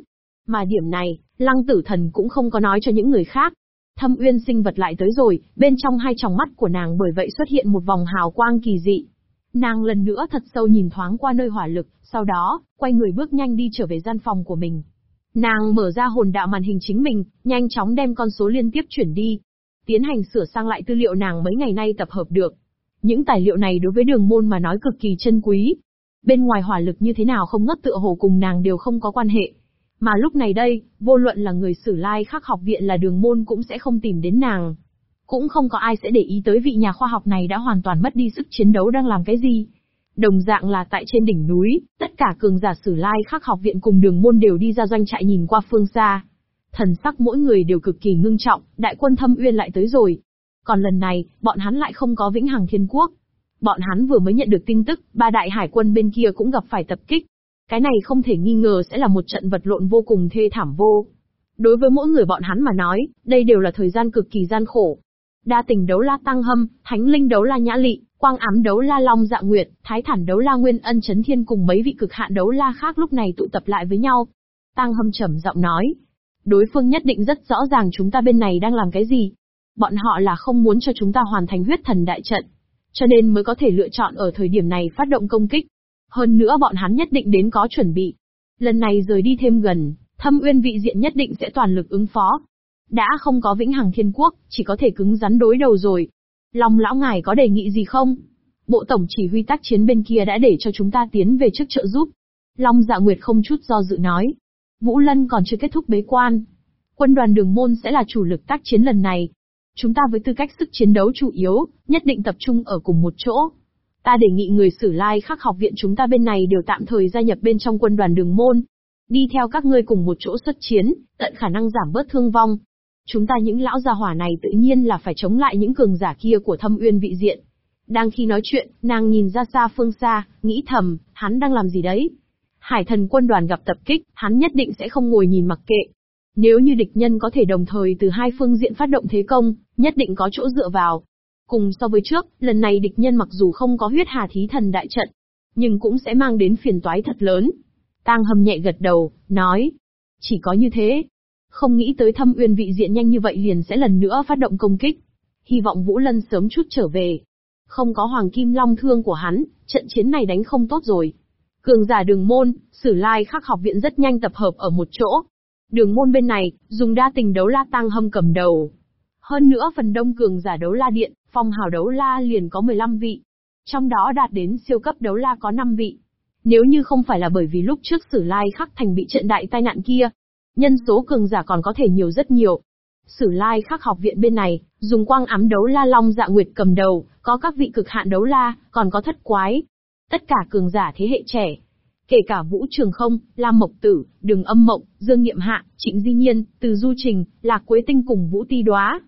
Mà điểm này, lăng tử thần cũng không có nói cho những người khác. Thâm uyên sinh vật lại tới rồi, bên trong hai tròng mắt của nàng bởi vậy xuất hiện một vòng hào quang kỳ dị. Nàng lần nữa thật sâu nhìn thoáng qua nơi hỏa lực, sau đó, quay người bước nhanh đi trở về gian phòng của mình. Nàng mở ra hồn đạo màn hình chính mình, nhanh chóng đem con số liên tiếp chuyển đi, tiến hành sửa sang lại tư liệu nàng mấy ngày nay tập hợp được. Những tài liệu này đối với đường môn mà nói cực kỳ chân quý. Bên ngoài hỏa lực như thế nào không ngất tựa hồ cùng nàng đều không có quan hệ. Mà lúc này đây, vô luận là người sử lai khắc học viện là đường môn cũng sẽ không tìm đến nàng. Cũng không có ai sẽ để ý tới vị nhà khoa học này đã hoàn toàn mất đi sức chiến đấu đang làm cái gì. Đồng dạng là tại trên đỉnh núi, tất cả cường giả sử lai khắc học viện cùng đường môn đều đi ra doanh trại nhìn qua phương xa. Thần sắc mỗi người đều cực kỳ ngưng trọng, đại quân thâm uyên lại tới rồi. Còn lần này, bọn hắn lại không có vĩnh hằng thiên quốc. Bọn hắn vừa mới nhận được tin tức, ba đại hải quân bên kia cũng gặp phải tập kích. Cái này không thể nghi ngờ sẽ là một trận vật lộn vô cùng thê thảm vô. Đối với mỗi người bọn hắn mà nói, đây đều là thời gian cực kỳ gian khổ. Đa tình đấu la tăng hâm, thánh linh đấu la nhã lị, quang ám đấu la long dạ nguyệt, thái thản đấu la nguyên ân chấn thiên cùng mấy vị cực hạn đấu la khác lúc này tụ tập lại với nhau. Tăng hâm trầm giọng nói, Đối phương nhất định rất rõ ràng chúng ta bên này đang làm cái gì. Bọn họ là không muốn cho chúng ta hoàn thành huyết thần đại trận. Cho nên mới có thể lựa chọn ở thời điểm này phát động công kích. Hơn nữa bọn hắn nhất định đến có chuẩn bị. Lần này rời đi thêm gần, thâm uyên vị diện nhất định sẽ toàn lực ứng phó. Đã không có vĩnh hằng thiên quốc, chỉ có thể cứng rắn đối đầu rồi. Long lão ngài có đề nghị gì không? Bộ tổng chỉ huy tác chiến bên kia đã để cho chúng ta tiến về trước trợ giúp. Long dạ nguyệt không chút do dự nói. Vũ Lân còn chưa kết thúc bế quan. Quân đoàn đường môn sẽ là chủ lực tác chiến lần này. Chúng ta với tư cách sức chiến đấu chủ yếu, nhất định tập trung ở cùng một chỗ. Ta đề nghị người sử lai khắc học viện chúng ta bên này đều tạm thời gia nhập bên trong quân đoàn đường môn. Đi theo các ngươi cùng một chỗ xuất chiến, tận khả năng giảm bớt thương vong. Chúng ta những lão gia hỏa này tự nhiên là phải chống lại những cường giả kia của thâm uyên vị diện. Đang khi nói chuyện, nàng nhìn ra xa phương xa, nghĩ thầm, hắn đang làm gì đấy? Hải thần quân đoàn gặp tập kích, hắn nhất định sẽ không ngồi nhìn mặc kệ. Nếu như địch nhân có thể đồng thời từ hai phương diện phát động thế công, nhất định có chỗ dựa vào. Cùng so với trước, lần này địch nhân mặc dù không có huyết hà thí thần đại trận, nhưng cũng sẽ mang đến phiền toái thật lớn. Tang hầm nhẹ gật đầu, nói. Chỉ có như thế. Không nghĩ tới thâm uyên vị diện nhanh như vậy liền sẽ lần nữa phát động công kích. Hy vọng Vũ Lân sớm chút trở về. Không có Hoàng Kim Long thương của hắn, trận chiến này đánh không tốt rồi. Cường giả đường môn, sử lai khắc học viện rất nhanh tập hợp ở một chỗ. Đường môn bên này, dùng đa tình đấu la tăng hâm cầm đầu. Hơn nữa phần đông cường giả đấu la điện, phong hào đấu la liền có 15 vị. Trong đó đạt đến siêu cấp đấu la có 5 vị. Nếu như không phải là bởi vì lúc trước sử lai khắc thành bị trận đại tai nạn kia, nhân số cường giả còn có thể nhiều rất nhiều. Sử lai khắc học viện bên này, dùng quang ám đấu la long dạ nguyệt cầm đầu, có các vị cực hạn đấu la, còn có thất quái. Tất cả cường giả thế hệ trẻ. Kể cả Vũ Trường Không, Lam Mộc Tử, Đường Âm Mộng, Dương Niệm Hạ, Trịnh Di Nhiên, Từ Du Trình, Lạc Quế Tinh cùng Vũ Ti Đoá.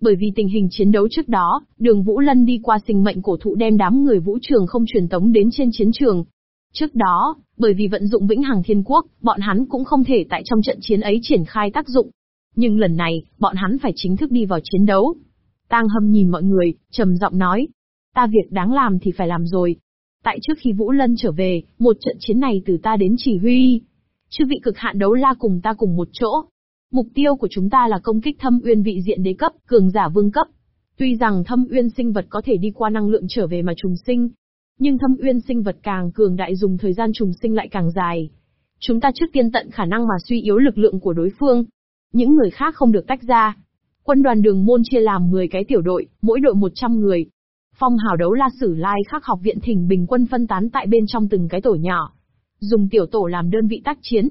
Bởi vì tình hình chiến đấu trước đó, đường Vũ Lân đi qua sinh mệnh cổ thụ đem đám người Vũ Trường không truyền tống đến trên chiến trường. Trước đó, bởi vì vận dụng Vĩnh Hằng Thiên Quốc, bọn hắn cũng không thể tại trong trận chiến ấy triển khai tác dụng. Nhưng lần này, bọn hắn phải chính thức đi vào chiến đấu. Tang Hâm nhìn mọi người, trầm giọng nói. Ta việc đáng làm thì phải làm rồi. Tại trước khi Vũ Lân trở về, một trận chiến này từ ta đến chỉ huy. Chư vị cực hạn đấu la cùng ta cùng một chỗ. Mục tiêu của chúng ta là công kích thâm uyên vị diện đế cấp, cường giả vương cấp. Tuy rằng thâm uyên sinh vật có thể đi qua năng lượng trở về mà trùng sinh, nhưng thâm uyên sinh vật càng cường đại dùng thời gian trùng sinh lại càng dài. Chúng ta trước tiên tận khả năng mà suy yếu lực lượng của đối phương. Những người khác không được tách ra. Quân đoàn đường môn chia làm 10 cái tiểu đội, mỗi đội 100 người. Phong hào đấu la sử lai khắc học viện thỉnh bình quân phân tán tại bên trong từng cái tổ nhỏ. Dùng tiểu tổ làm đơn vị tác chiến.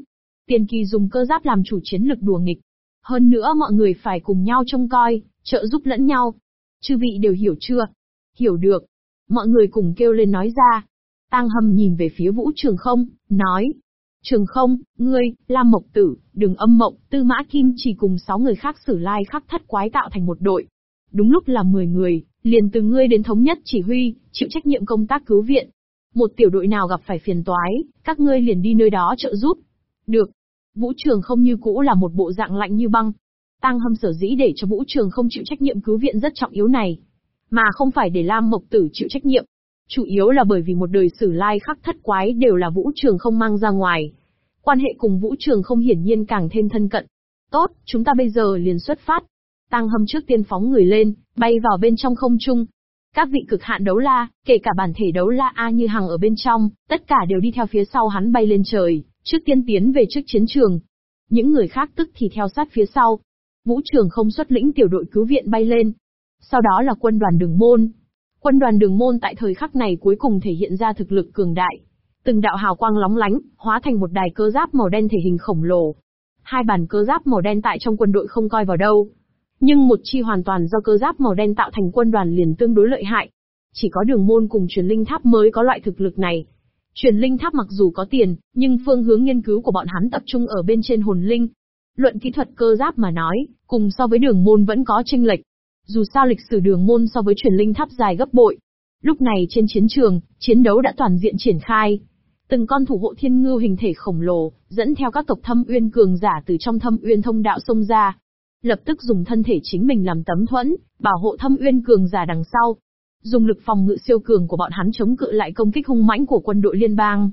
Tiền kỳ dùng cơ giáp làm chủ chiến lực đùa nghịch. Hơn nữa mọi người phải cùng nhau trông coi, trợ giúp lẫn nhau. Chư vị đều hiểu chưa? Hiểu được, Mọi người cùng kêu lên nói ra. Tang hầm nhìn về phía vũ trường không, nói. Trường không, ngươi, Lam Mộc Tử, Đường Âm Mộng, Tư Mã Kim chỉ cùng sáu người khác xử lai khắc thất quái tạo thành một đội. Đúng lúc là 10 người, liền từ ngươi đến thống nhất chỉ huy, chịu trách nhiệm công tác cứu viện. Một tiểu đội nào gặp phải phiền toái, các ngươi liền đi nơi đó trợ giúp. Được. Vũ trường không như cũ là một bộ dạng lạnh như băng. Tăng hâm sở dĩ để cho vũ trường không chịu trách nhiệm cứu viện rất trọng yếu này, mà không phải để Lam Mộc Tử chịu trách nhiệm. Chủ yếu là bởi vì một đời sử lai khắc thất quái đều là vũ trường không mang ra ngoài. Quan hệ cùng vũ trường không hiển nhiên càng thêm thân cận. Tốt, chúng ta bây giờ liền xuất phát. Tăng hâm trước tiên phóng người lên, bay vào bên trong không trung. Các vị cực hạn đấu la, kể cả bản thể đấu la A như hằng ở bên trong, tất cả đều đi theo phía sau hắn bay lên trời, trước tiên tiến về trước chiến trường. Những người khác tức thì theo sát phía sau. Vũ trường không xuất lĩnh tiểu đội cứu viện bay lên, sau đó là quân đoàn đường môn. Quân đoàn đường môn tại thời khắc này cuối cùng thể hiện ra thực lực cường đại. Từng đạo hào quang lóng lánh, hóa thành một đài cơ giáp màu đen thể hình khổng lồ. Hai bản cơ giáp màu đen tại trong quân đội không coi vào đâu. Nhưng một chi hoàn toàn do cơ giáp màu đen tạo thành quân đoàn liền tương đối lợi hại. Chỉ có đường môn cùng truyền linh tháp mới có loại thực lực này. Truyền linh tháp mặc dù có tiền, nhưng phương hướng nghiên cứu của bọn hắn tập trung ở bên trên hồn linh. Luận kỹ thuật cơ giáp mà nói, cùng so với đường môn vẫn có tranh lệch. Dù sao lịch sử đường môn so với truyền linh tháp dài gấp bội. Lúc này trên chiến trường, chiến đấu đã toàn diện triển khai. Từng con thủ hộ thiên ngưu hình thể khổng lồ, dẫn theo các tộc thâm uyên cường giả từ trong thâm uyên thông đạo xông ra. Lập tức dùng thân thể chính mình làm tấm thuẫn, bảo hộ thâm uyên cường giả đằng sau. Dùng lực phòng ngự siêu cường của bọn hắn chống cự lại công kích hung mãnh của quân đội liên bang.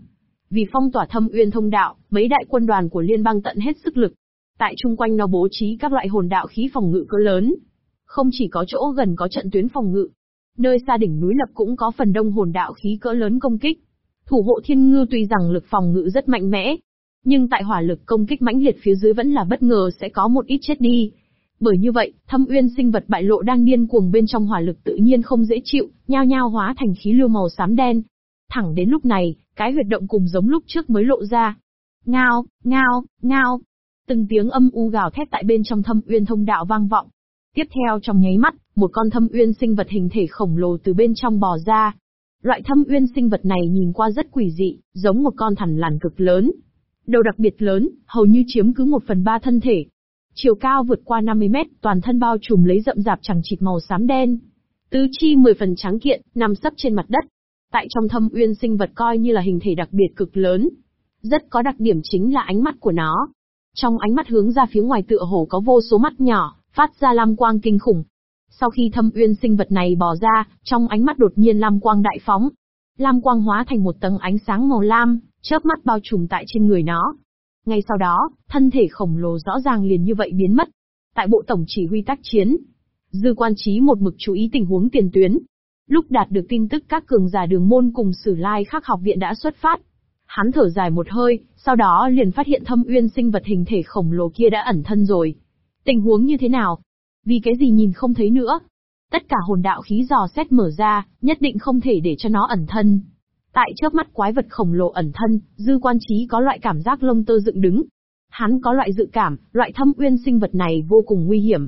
Vì phong tỏa thâm uyên thông đạo, mấy đại quân đoàn của liên bang tận hết sức lực. Tại chung quanh nó bố trí các loại hồn đạo khí phòng ngự cỡ lớn, không chỉ có chỗ gần có trận tuyến phòng ngự, nơi xa đỉnh núi lập cũng có phần đông hồn đạo khí cỡ lớn công kích. Thủ hộ thiên ngư tuy rằng lực phòng ngự rất mạnh mẽ, nhưng tại hỏa lực công kích mãnh liệt phía dưới vẫn là bất ngờ sẽ có một ít chết đi. Bởi như vậy, thâm uyên sinh vật bại lộ đang điên cuồng bên trong hỏa lực tự nhiên không dễ chịu, nhao nhao hóa thành khí lưu màu xám đen. Thẳng đến lúc này, cái huyệt động cùng giống lúc trước mới lộ ra. Ngao, ngao, ngao. Từng tiếng âm u gào thét tại bên trong thâm uyên thông đạo vang vọng. Tiếp theo trong nháy mắt, một con thâm uyên sinh vật hình thể khổng lồ từ bên trong bò ra. Loại thâm uyên sinh vật này nhìn qua rất quỷ dị, giống một con thằn lằn cực lớn. Đầu đặc biệt lớn, hầu như chiếm cứ một phần ba thân thể. Chiều cao vượt qua 50 mét, toàn thân bao trùm lấy rậm rạp chẳng chịt màu xám đen. Tứ chi 10 phần trắng kiện, nằm sấp trên mặt đất. Tại trong thâm uyên sinh vật coi như là hình thể đặc biệt cực lớn. Rất có đặc điểm chính là ánh mắt của nó. Trong ánh mắt hướng ra phía ngoài tựa hồ có vô số mắt nhỏ, phát ra lam quang kinh khủng. Sau khi thâm uyên sinh vật này bò ra, trong ánh mắt đột nhiên lam quang đại phóng. Lam quang hóa thành một tầng ánh sáng màu lam, chớp mắt bao trùm tại trên người nó. Ngay sau đó, thân thể khổng lồ rõ ràng liền như vậy biến mất. Tại bộ tổng chỉ huy tác chiến, dư quan trí một mực chú ý tình huống tiền tuyến. Lúc đạt được tin tức các cường giả đường môn cùng sử lai khắc học viện đã xuất phát. Hắn thở dài một hơi, sau đó liền phát hiện thâm uyên sinh vật hình thể khổng lồ kia đã ẩn thân rồi. Tình huống như thế nào? Vì cái gì nhìn không thấy nữa? Tất cả hồn đạo khí dò xét mở ra, nhất định không thể để cho nó ẩn thân. Tại chớp mắt quái vật khổng lồ ẩn thân, dư quan trí có loại cảm giác lông tơ dựng đứng. Hắn có loại dự cảm, loại thâm uyên sinh vật này vô cùng nguy hiểm.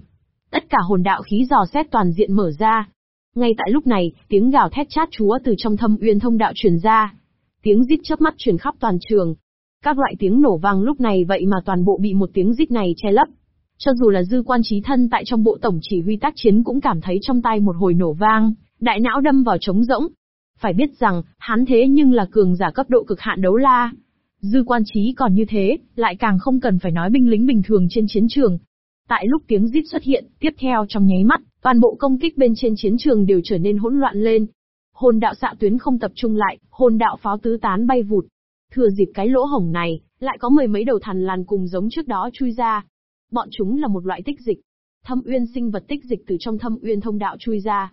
Tất cả hồn đạo khí dò xét toàn diện mở ra. Ngay tại lúc này, tiếng gào thét chát chúa từ trong thâm uyên thông đạo truyền ra. Tiếng rít chớp mắt truyền khắp toàn trường. Các loại tiếng nổ vang lúc này vậy mà toàn bộ bị một tiếng rít này che lấp. Cho dù là dư quan trí thân tại trong bộ tổng chỉ huy tác chiến cũng cảm thấy trong tay một hồi nổ vang, đại não đâm vào trống rỗng. Phải biết rằng, hắn thế nhưng là cường giả cấp độ cực hạn đấu la. Dư quan trí còn như thế, lại càng không cần phải nói binh lính bình thường trên chiến trường. Tại lúc tiếng rít xuất hiện, tiếp theo trong nháy mắt, toàn bộ công kích bên trên chiến trường đều trở nên hỗn loạn lên. Hồn đạo xạ tuyến không tập trung lại, hồn đạo pháo tứ tán bay vụt. Thừa dịp cái lỗ hổng này, lại có mười mấy đầu thần làn cùng giống trước đó chui ra, Bọn chúng là một loại tích dịch. Thâm uyên sinh vật tích dịch từ trong thâm uyên thông đạo chui ra.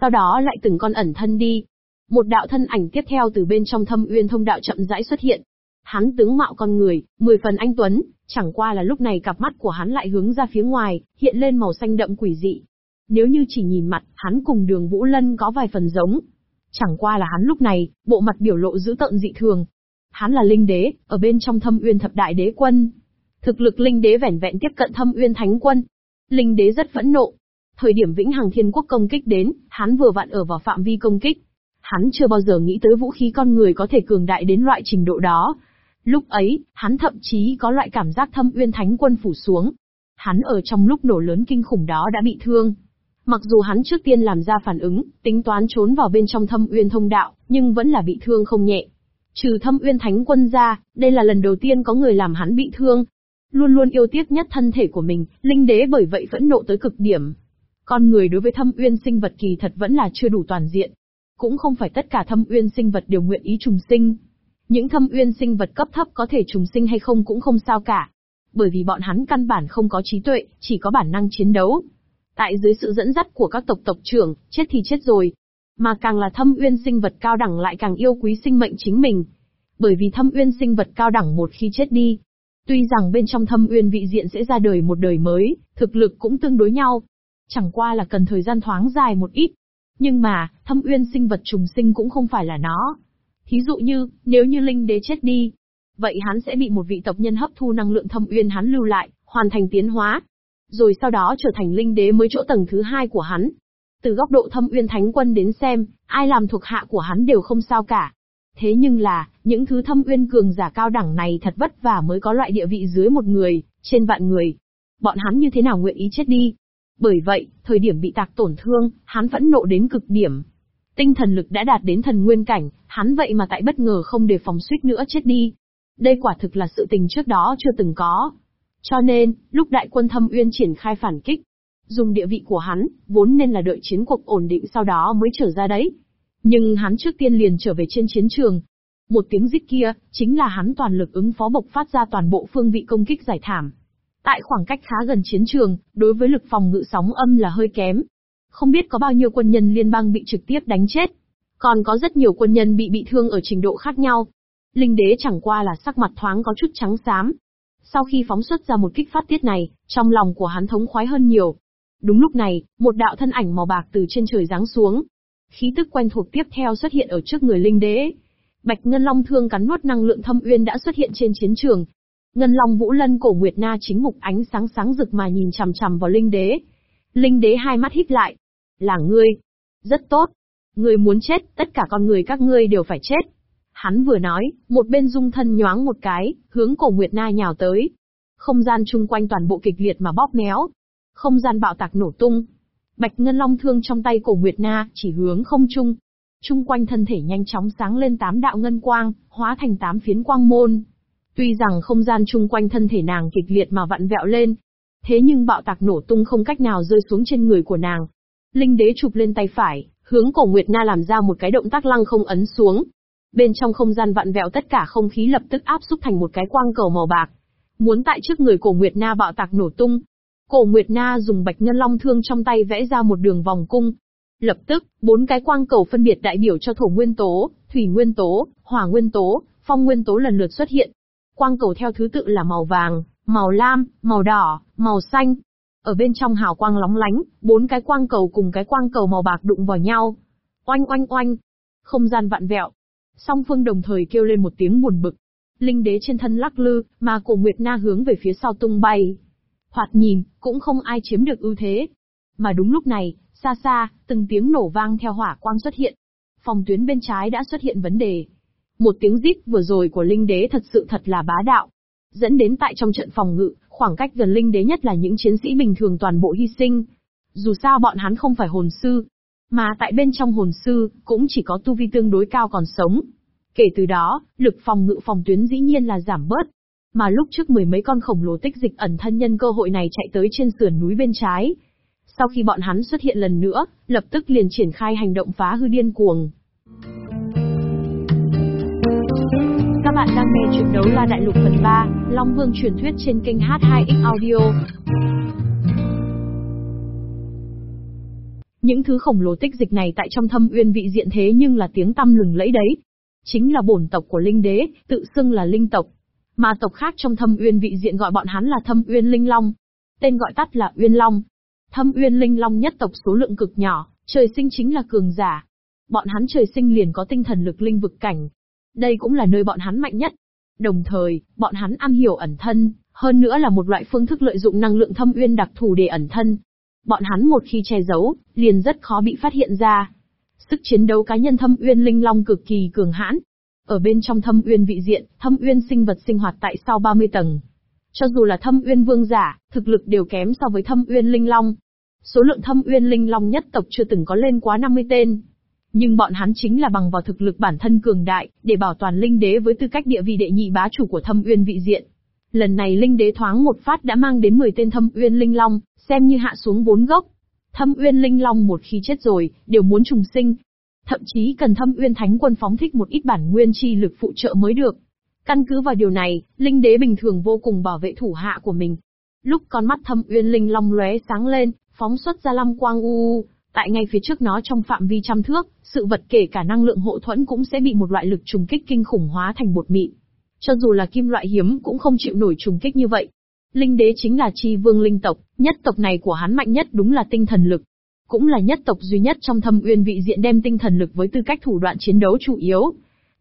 Sau đó lại từng con ẩn thân đi. Một đạo thân ảnh tiếp theo từ bên trong thâm uyên thông đạo chậm rãi xuất hiện. Hắn tướng mạo con người, mười phần anh tuấn, chẳng qua là lúc này cặp mắt của hắn lại hướng ra phía ngoài, hiện lên màu xanh đậm quỷ dị. Nếu như chỉ nhìn mặt, hắn cùng đường Vũ Lân có vài phần giống. Chẳng qua là hắn lúc này, bộ mặt biểu lộ dữ tợn dị thường. Hắn là linh đế, ở bên trong thâm uyên thập đại đế quân, Thực lực linh đế vẻn vẹn tiếp cận thâm uyên thánh quân. Linh đế rất phẫn nộ. Thời điểm vĩnh hằng thiên quốc công kích đến, hắn vừa vặn ở vào phạm vi công kích. Hắn chưa bao giờ nghĩ tới vũ khí con người có thể cường đại đến loại trình độ đó. Lúc ấy, hắn thậm chí có loại cảm giác thâm uyên thánh quân phủ xuống. Hắn ở trong lúc nổ lớn kinh khủng đó đã bị thương. Mặc dù hắn trước tiên làm ra phản ứng, tính toán trốn vào bên trong thâm uyên thông đạo, nhưng vẫn là bị thương không nhẹ. Trừ thâm uyên thánh quân ra, đây là lần đầu tiên có người làm hắn bị thương, Luôn luôn yêu tiếc nhất thân thể của mình, linh đế bởi vậy phẫn nộ tới cực điểm. Con người đối với thâm uyên sinh vật kỳ thật vẫn là chưa đủ toàn diện. Cũng không phải tất cả thâm uyên sinh vật đều nguyện ý trùng sinh. Những thâm uyên sinh vật cấp thấp có thể trùng sinh hay không cũng không sao cả. Bởi vì bọn hắn căn bản không có trí tuệ, chỉ có bản năng chiến đấu. Tại dưới sự dẫn dắt của các tộc tộc trưởng, chết thì chết rồi. Mà càng là thâm uyên sinh vật cao đẳng lại càng yêu quý sinh mệnh chính mình. Bởi vì thâm uyên sinh vật cao đẳng một khi chết đi, Tuy rằng bên trong thâm uyên vị diện sẽ ra đời một đời mới, thực lực cũng tương đối nhau. Chẳng qua là cần thời gian thoáng dài một ít. Nhưng mà, thâm uyên sinh vật trùng sinh cũng không phải là nó. Thí dụ như, nếu như linh đế chết đi, vậy hắn sẽ bị một vị tộc nhân hấp thu năng lượng thâm uyên hắn lưu lại, hoàn thành tiến hóa. Rồi sau đó trở thành linh đế mới chỗ tầng thứ hai của hắn. Từ góc độ thâm uyên thánh quân đến xem, ai làm thuộc hạ của hắn đều không sao cả. Thế nhưng là, những thứ thâm uyên cường giả cao đẳng này thật vất vả mới có loại địa vị dưới một người, trên vạn người. Bọn hắn như thế nào nguyện ý chết đi? Bởi vậy, thời điểm bị tạc tổn thương, hắn vẫn nộ đến cực điểm. Tinh thần lực đã đạt đến thần nguyên cảnh, hắn vậy mà tại bất ngờ không đề phòng suýt nữa chết đi. Đây quả thực là sự tình trước đó chưa từng có. Cho nên, lúc đại quân thâm uyên triển khai phản kích, dùng địa vị của hắn, vốn nên là đợi chiến cuộc ổn định sau đó mới trở ra đấy. Nhưng hắn trước tiên liền trở về trên chiến trường. Một tiếng rít kia, chính là hắn toàn lực ứng phó bộc phát ra toàn bộ phương vị công kích giải thảm. Tại khoảng cách khá gần chiến trường, đối với lực phòng ngự sóng âm là hơi kém. Không biết có bao nhiêu quân nhân liên bang bị trực tiếp đánh chết. Còn có rất nhiều quân nhân bị bị thương ở trình độ khác nhau. Linh đế chẳng qua là sắc mặt thoáng có chút trắng xám. Sau khi phóng xuất ra một kích phát tiết này, trong lòng của hắn thống khoái hơn nhiều. Đúng lúc này, một đạo thân ảnh màu bạc từ trên trời giáng xuống, Khí tức quen thuộc tiếp theo xuất hiện ở trước người linh đế. Bạch Ngân Long thương cắn nuốt năng lượng thâm uyên đã xuất hiện trên chiến trường. Ngân Long Vũ Lân cổ Nguyệt Na chính mục ánh sáng sáng rực mà nhìn chằm chằm vào linh đế. Linh đế hai mắt híp lại. Là ngươi. Rất tốt. Ngươi muốn chết, tất cả con người các ngươi đều phải chết. Hắn vừa nói, một bên dung thân nhoáng một cái, hướng cổ Nguyệt Na nhào tới. Không gian chung quanh toàn bộ kịch liệt mà bóp méo. Không gian bạo tạc nổ tung, Bạch Ngân Long thương trong tay cổ Nguyệt Na chỉ hướng không trung. Trung quanh thân thể nhanh chóng sáng lên tám đạo ngân quang, hóa thành tám phiến quang môn. Tuy rằng không gian chung quanh thân thể nàng kịch liệt mà vặn vẹo lên, thế nhưng bạo tạc nổ tung không cách nào rơi xuống trên người của nàng. Linh đế chụp lên tay phải, hướng cổ Nguyệt Na làm ra một cái động tác lăng không ấn xuống. Bên trong không gian vặn vẹo tất cả không khí lập tức áp xúc thành một cái quang cầu màu bạc. Muốn tại trước người cổ Nguyệt Na bạo tạc nổ tung. Cổ Nguyệt Na dùng bạch ngân long thương trong tay vẽ ra một đường vòng cung. Lập tức, bốn cái quang cầu phân biệt đại biểu cho thổ nguyên tố, thủy nguyên tố, hỏa nguyên tố, phong nguyên tố lần lượt xuất hiện. Quang cầu theo thứ tự là màu vàng, màu lam, màu đỏ, màu xanh. Ở bên trong hào quang lóng lánh, bốn cái quang cầu cùng cái quang cầu màu bạc đụng vào nhau. Oanh oanh oanh. Không gian vạn vẹo. Song phương đồng thời kêu lên một tiếng buồn bực. Linh đế trên thân lắc lư, mà cổ Nguyệt Na hướng về phía sau tung bay. Hoạt nhìn, cũng không ai chiếm được ưu thế. Mà đúng lúc này, xa xa, từng tiếng nổ vang theo hỏa quang xuất hiện. Phòng tuyến bên trái đã xuất hiện vấn đề. Một tiếng rít vừa rồi của linh đế thật sự thật là bá đạo. Dẫn đến tại trong trận phòng ngự, khoảng cách gần linh đế nhất là những chiến sĩ bình thường toàn bộ hy sinh. Dù sao bọn hắn không phải hồn sư, mà tại bên trong hồn sư, cũng chỉ có tu vi tương đối cao còn sống. Kể từ đó, lực phòng ngự phòng tuyến dĩ nhiên là giảm bớt. Mà lúc trước mười mấy con khổng lồ tích dịch ẩn thân nhân cơ hội này chạy tới trên sườn núi bên trái. Sau khi bọn hắn xuất hiện lần nữa, lập tức liền triển khai hành động phá hư điên cuồng. Các bạn đang nghe chuyện đấu la đại lục phần 3, Long Vương truyền thuyết trên kênh H2X Audio. Những thứ khổng lồ tích dịch này tại trong thâm uyên vị diện thế nhưng là tiếng tăm lừng lẫy đấy. Chính là bổn tộc của linh đế, tự xưng là linh tộc. Mà tộc khác trong thâm uyên vị diện gọi bọn hắn là thâm uyên linh long. Tên gọi tắt là uyên long. Thâm uyên linh long nhất tộc số lượng cực nhỏ, trời sinh chính là cường giả. Bọn hắn trời sinh liền có tinh thần lực linh vực cảnh. Đây cũng là nơi bọn hắn mạnh nhất. Đồng thời, bọn hắn am hiểu ẩn thân, hơn nữa là một loại phương thức lợi dụng năng lượng thâm uyên đặc thù để ẩn thân, Bọn hắn một khi che giấu, liền rất khó bị phát hiện ra. Sức chiến đấu cá nhân thâm uyên linh long cực kỳ cường hãn. Ở bên trong thâm uyên vị diện, thâm uyên sinh vật sinh hoạt tại sau 30 tầng. Cho dù là thâm uyên vương giả, thực lực đều kém so với thâm uyên linh long. Số lượng thâm uyên linh long nhất tộc chưa từng có lên quá 50 tên. Nhưng bọn hắn chính là bằng vào thực lực bản thân cường đại, để bảo toàn linh đế với tư cách địa vị đệ nhị bá chủ của thâm uyên vị diện. Lần này linh đế thoáng một phát đã mang đến 10 tên thâm uyên linh long, xem như hạ xuống bốn gốc. Thâm uyên linh long một khi chết rồi, đều muốn trùng sinh. Thậm chí cần thâm uyên thánh quân phóng thích một ít bản nguyên chi lực phụ trợ mới được. Căn cứ vào điều này, linh đế bình thường vô cùng bảo vệ thủ hạ của mình. Lúc con mắt thâm uyên linh long lóe sáng lên, phóng xuất ra lâm quang u u, tại ngay phía trước nó trong phạm vi trăm thước, sự vật kể cả năng lượng hộ thuẫn cũng sẽ bị một loại lực trùng kích kinh khủng hóa thành bột mịn. Cho dù là kim loại hiếm cũng không chịu nổi trùng kích như vậy. Linh đế chính là chi vương linh tộc, nhất tộc này của hắn mạnh nhất đúng là tinh thần lực. Cũng là nhất tộc duy nhất trong thâm uyên vị diện đem tinh thần lực với tư cách thủ đoạn chiến đấu chủ yếu.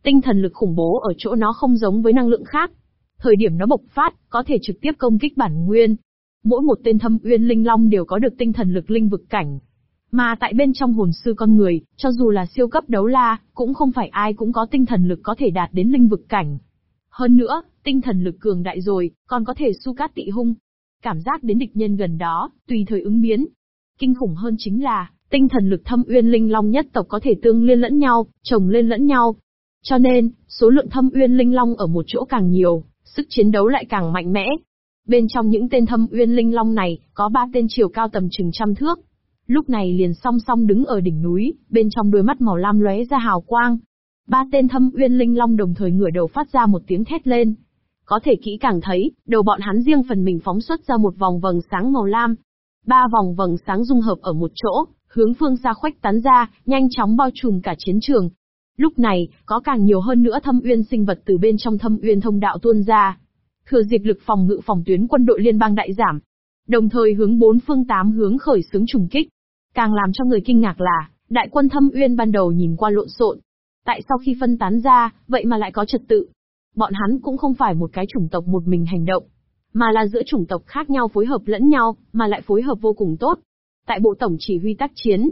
Tinh thần lực khủng bố ở chỗ nó không giống với năng lượng khác. Thời điểm nó bộc phát, có thể trực tiếp công kích bản nguyên. Mỗi một tên thâm uyên linh long đều có được tinh thần lực linh vực cảnh. Mà tại bên trong hồn sư con người, cho dù là siêu cấp đấu la, cũng không phải ai cũng có tinh thần lực có thể đạt đến linh vực cảnh. Hơn nữa, tinh thần lực cường đại rồi, còn có thể su cát tị hung. Cảm giác đến địch nhân gần đó, tùy thời ứng biến. Kinh khủng hơn chính là, tinh thần lực thâm uyên linh long nhất tộc có thể tương liên lẫn nhau, chồng lên lẫn nhau. Cho nên, số lượng thâm uyên linh long ở một chỗ càng nhiều, sức chiến đấu lại càng mạnh mẽ. Bên trong những tên thâm uyên linh long này, có ba tên chiều cao tầm chừng trăm thước. Lúc này liền song song đứng ở đỉnh núi, bên trong đôi mắt màu lam lóe ra hào quang, Ba tên thâm uyên linh long đồng thời ngửa đầu phát ra một tiếng thét lên. Có thể kỹ càng thấy, đầu bọn hắn riêng phần mình phóng xuất ra một vòng vầng sáng màu lam. Ba vòng vầng sáng dung hợp ở một chỗ, hướng phương xa khoách tán ra, nhanh chóng bao trùm cả chiến trường. Lúc này, có càng nhiều hơn nữa thâm uyên sinh vật từ bên trong thâm uyên thông đạo tuôn ra. Thừa dịp lực phòng ngự phòng tuyến quân đội liên bang đại giảm. Đồng thời hướng bốn phương tám hướng khởi xướng trùng kích. Càng làm cho người kinh ngạc là, đại quân thâm uyên ban đầu nhìn qua lộn xộn, Tại sau khi phân tán ra, vậy mà lại có trật tự. Bọn hắn cũng không phải một cái chủng tộc một mình hành động, mà là giữa chủng tộc khác nhau phối hợp lẫn nhau, mà lại phối hợp vô cùng tốt. Tại bộ tổng chỉ huy tác chiến,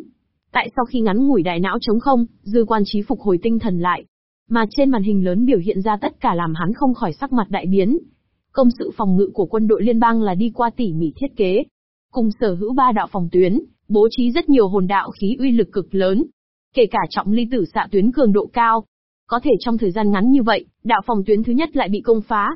tại sau khi ngắn ngủi đại não trống không, dư quan trí phục hồi tinh thần lại. Mà trên màn hình lớn biểu hiện ra tất cả làm hắn không khỏi sắc mặt đại biến. Công sự phòng ngự của quân đội liên bang là đi qua tỉ mỉ thiết kế. Cùng sở hữu ba đạo phòng tuyến, bố trí rất nhiều hồn đạo khí uy lực cực lớn, Kể cả trọng ly tử xạ tuyến cường độ cao. Có thể trong thời gian ngắn như vậy, đạo phòng tuyến thứ nhất lại bị công phá,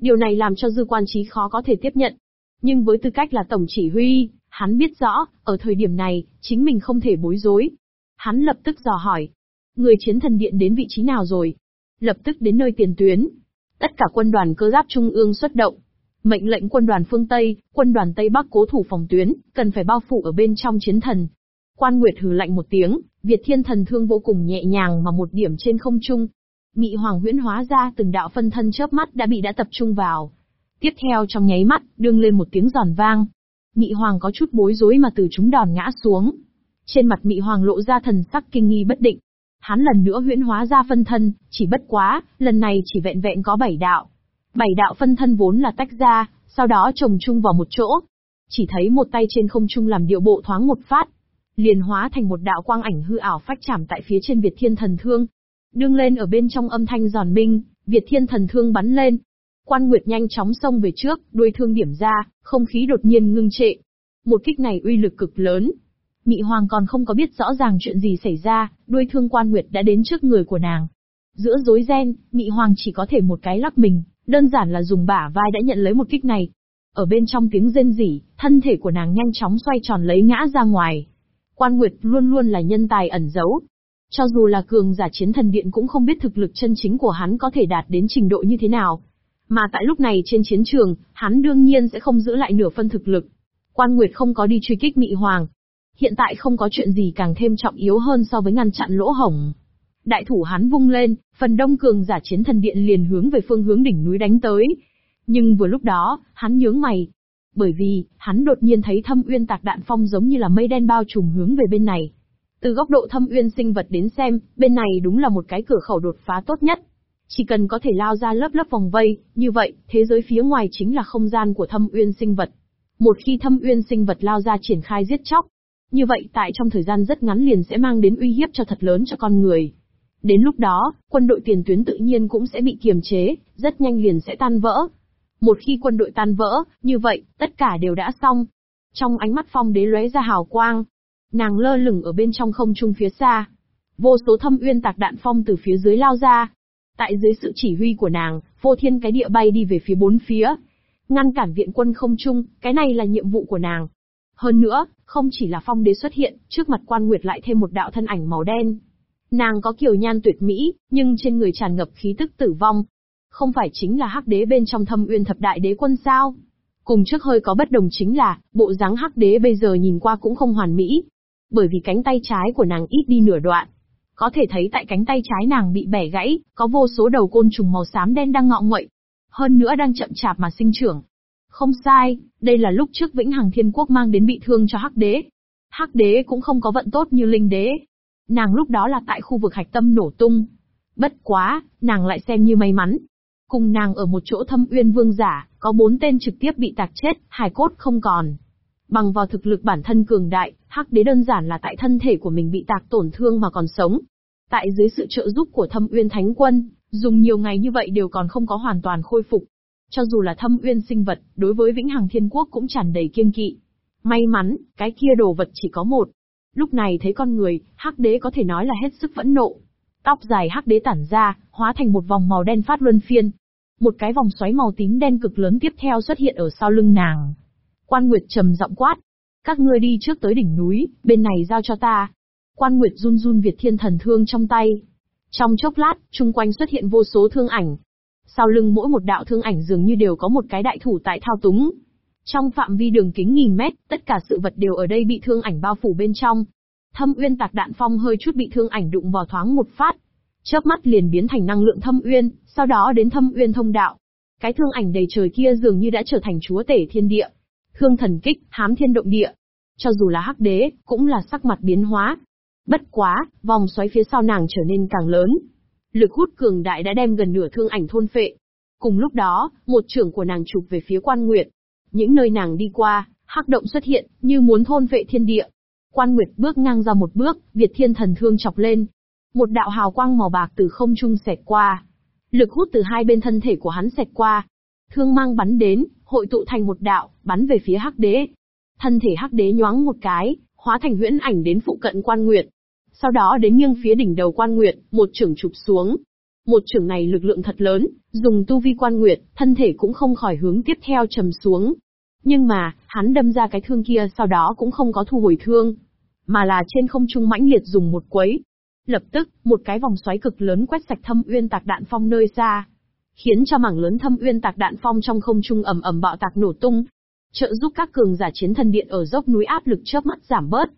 Điều này làm cho dư quan trí khó có thể tiếp nhận. Nhưng với tư cách là tổng chỉ huy, hắn biết rõ, ở thời điểm này, chính mình không thể bối rối. Hắn lập tức dò hỏi. Người chiến thần điện đến vị trí nào rồi? Lập tức đến nơi tiền tuyến. Tất cả quân đoàn cơ giáp trung ương xuất động. Mệnh lệnh quân đoàn phương Tây, quân đoàn Tây Bắc cố thủ phòng tuyến, cần phải bao phủ ở bên trong chiến thần. Quan Nguyệt hừ lạnh một tiếng, Việt Thiên thần thương vô cùng nhẹ nhàng mà một điểm trên không trung. Mị Hoàng huyễn hóa ra từng đạo phân thân chớp mắt đã bị đã tập trung vào. Tiếp theo trong nháy mắt, đương lên một tiếng giòn vang. Mị Hoàng có chút bối rối mà từ chúng đòn ngã xuống. Trên mặt Mị Hoàng lộ ra thần sắc kinh nghi bất định. Hắn lần nữa huyễn hóa ra phân thân, chỉ bất quá, lần này chỉ vẹn vẹn có bảy đạo. Bảy đạo phân thân vốn là tách ra, sau đó chồng chung vào một chỗ. Chỉ thấy một tay trên không trung làm điệu bộ thoáng một phát, liền hóa thành một đạo quang ảnh hư ảo phách chạm tại phía trên Việt Thiên Thần Thương. Đương lên ở bên trong âm thanh giòn minh, Việt Thiên Thần Thương bắn lên. Quan Nguyệt nhanh chóng xông về trước, đuôi thương điểm ra, không khí đột nhiên ngưng trệ. Một kích này uy lực cực lớn. Mị Hoàng còn không có biết rõ ràng chuyện gì xảy ra, đuôi thương Quan Nguyệt đã đến trước người của nàng. Giữa rối ren, Mị Hoàng chỉ có thể một cái lắc mình, đơn giản là dùng bả vai đã nhận lấy một kích này. Ở bên trong tiếng rên rỉ, thân thể của nàng nhanh chóng xoay tròn lấy ngã ra ngoài. Quan Nguyệt luôn luôn là nhân tài ẩn giấu. Cho dù là cường giả chiến thần điện cũng không biết thực lực chân chính của hắn có thể đạt đến trình độ như thế nào. Mà tại lúc này trên chiến trường, hắn đương nhiên sẽ không giữ lại nửa phân thực lực. Quan Nguyệt không có đi truy kích Mị Hoàng. Hiện tại không có chuyện gì càng thêm trọng yếu hơn so với ngăn chặn lỗ hổng. Đại thủ hắn vung lên, phần đông cường giả chiến thần điện liền hướng về phương hướng đỉnh núi đánh tới. Nhưng vừa lúc đó, hắn nhướng mày, bởi vì, hắn đột nhiên thấy thâm uyên tạc đạn phong giống như là mây đen bao trùm hướng về bên này. Từ góc độ thâm uyên sinh vật đến xem, bên này đúng là một cái cửa khẩu đột phá tốt nhất. Chỉ cần có thể lao ra lớp lớp vòng vây, như vậy, thế giới phía ngoài chính là không gian của thâm uyên sinh vật. Một khi thâm uyên sinh vật lao ra triển khai giết chóc, như vậy tại trong thời gian rất ngắn liền sẽ mang đến uy hiếp cho thật lớn cho con người. Đến lúc đó, quân đội tiền tuyến tự nhiên cũng sẽ bị kiềm chế, rất nhanh liền sẽ tan vỡ, một khi quân đội tan vỡ, như vậy, tất cả đều đã xong. Trong ánh mắt phong đế lóe ra hào quang. Nàng lơ lửng ở bên trong không trung phía xa. Vô số thâm uyên tạc đạn phong từ phía dưới lao ra. Tại dưới sự chỉ huy của nàng, vô thiên cái địa bay đi về phía bốn phía. Ngăn cản viện quân không trung, cái này là nhiệm vụ của nàng. Hơn nữa, không chỉ là phong đế xuất hiện, trước mặt quan nguyệt lại thêm một đạo thân ảnh màu đen. Nàng có kiều nhan tuyệt mỹ, nhưng trên người tràn ngập khí tức tử vong, không phải chính là hắc đế bên trong thâm uyên thập đại đế quân sao? Cùng trước hơi có bất đồng chính là, bộ dáng hắc đế bây giờ nhìn qua cũng không hoàn mỹ. Bởi vì cánh tay trái của nàng ít đi nửa đoạn. Có thể thấy tại cánh tay trái nàng bị bẻ gãy, có vô số đầu côn trùng màu xám đen đang ngọ nguậy. Hơn nữa đang chậm chạp mà sinh trưởng. Không sai, đây là lúc trước Vĩnh Hằng Thiên Quốc mang đến bị thương cho Hắc Đế. Hắc Đế cũng không có vận tốt như Linh Đế. Nàng lúc đó là tại khu vực hạch tâm nổ tung. Bất quá, nàng lại xem như may mắn, Cùng nàng ở một chỗ thâm uyên vương giả, có bốn tên trực tiếp bị tạc chết, hài cốt không còn. Bằng vào thực lực bản thân cường đại, hắc đế đơn giản là tại thân thể của mình bị tạc tổn thương mà còn sống. Tại dưới sự trợ giúp của thâm uyên thánh quân, dùng nhiều ngày như vậy đều còn không có hoàn toàn khôi phục. Cho dù là thâm uyên sinh vật, đối với vĩnh hằng thiên quốc cũng tràn đầy kiên kỵ. May mắn, cái kia đồ vật chỉ có một. Lúc này thấy con người, hắc đế có thể nói là hết sức phẫn nộ. Tóc dài hắc đế tản ra, hóa thành một vòng màu đen phát luân phiên, một cái vòng xoáy màu tím đen cực lớn tiếp theo xuất hiện ở sau lưng nàng. Quan Nguyệt trầm giọng quát. Các ngươi đi trước tới đỉnh núi, bên này giao cho ta. Quan Nguyệt run run Việt Thiên thần thương trong tay. Trong chốc lát, chung quanh xuất hiện vô số thương ảnh. Sau lưng mỗi một đạo thương ảnh dường như đều có một cái đại thủ tại thao túng. Trong phạm vi đường kính nghìn mét, tất cả sự vật đều ở đây bị thương ảnh bao phủ bên trong. Thâm uyên tạc đạn phong hơi chút bị thương ảnh đụng vào thoáng một phát, chớp mắt liền biến thành năng lượng thâm uyên, sau đó đến thâm uyên thông đạo. Cái thương ảnh đầy trời kia dường như đã trở thành chúa tể thiên địa. Thương thần kích, hám thiên động địa. Cho dù là hắc đế, cũng là sắc mặt biến hóa. Bất quá, vòng xoáy phía sau nàng trở nên càng lớn. Lực hút cường đại đã đem gần nửa thương ảnh thôn phệ. Cùng lúc đó, một trưởng của nàng chụp về phía quan nguyệt. Những nơi nàng đi qua, hắc động xuất hiện, như muốn thôn vệ thiên địa. Quan Nguyệt bước ngang ra một bước, Việt Thiên Thần Thương chọc lên, một đạo hào quang màu bạc từ không trung xẹt qua. Lực hút từ hai bên thân thể của hắn xẹt qua. Thương mang bắn đến, hội tụ thành một đạo, bắn về phía hắc đế. Thân thể hắc đế nhoáng một cái, hóa thành huyễn ảnh đến phụ cận quan nguyệt. Sau đó đến nghiêng phía đỉnh đầu quan nguyệt, một trưởng chụp xuống. Một trưởng này lực lượng thật lớn, dùng tu vi quan nguyệt, thân thể cũng không khỏi hướng tiếp theo trầm xuống. Nhưng mà, hắn đâm ra cái thương kia sau đó cũng không có thu hồi thương, mà là trên không trung mãnh liệt dùng một quấy. Lập tức, một cái vòng xoáy cực lớn quét sạch thâm uyên tạc đạn phong nơi xa, khiến cho mảng lớn thâm uyên tạc đạn phong trong không trung ầm ầm bạo tạc nổ tung, trợ giúp các cường giả chiến thần điện ở dốc núi áp lực chớp mắt giảm bớt.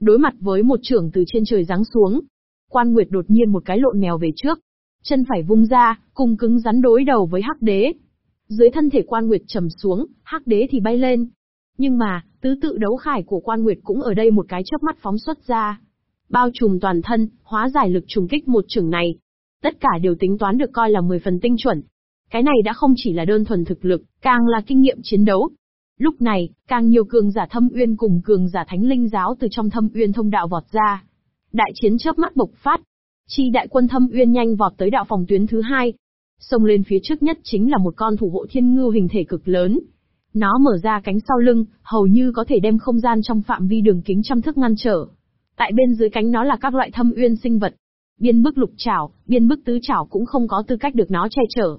Đối mặt với một trưởng từ trên trời giáng xuống, Quan Nguyệt đột nhiên một cái lộn mèo về trước, chân phải vung ra, cùng cứng rắn đối đầu với Hắc Đế. Dưới thân thể Quan Nguyệt trầm xuống, Hắc Đế thì bay lên. Nhưng mà, tứ tự đấu khải của Quan Nguyệt cũng ở đây một cái chớp mắt phóng xuất ra. Bao trùm toàn thân, hóa giải lực trùng kích một chưởng này. Tất cả đều tính toán được coi là 10 phần tinh chuẩn. Cái này đã không chỉ là đơn thuần thực lực, càng là kinh nghiệm chiến đấu. Lúc này, càng nhiều cường giả thâm uyên cùng cường giả thánh linh giáo từ trong thâm uyên thông đạo vọt ra. Đại chiến chớp mắt bộc phát. Chi đại quân thâm uyên nhanh vọt tới đạo phòng tuyến thứ hai. Xông lên phía trước nhất chính là một con thủ hộ thiên ngưu hình thể cực lớn. Nó mở ra cánh sau lưng, hầu như có thể đem không gian trong phạm vi đường kính trăm thước ngăn trở. Tại bên dưới cánh nó là các loại thâm uyên sinh vật. Biên bức lục chảo, biên bức tứ chảo cũng không có tư cách được nó che chở.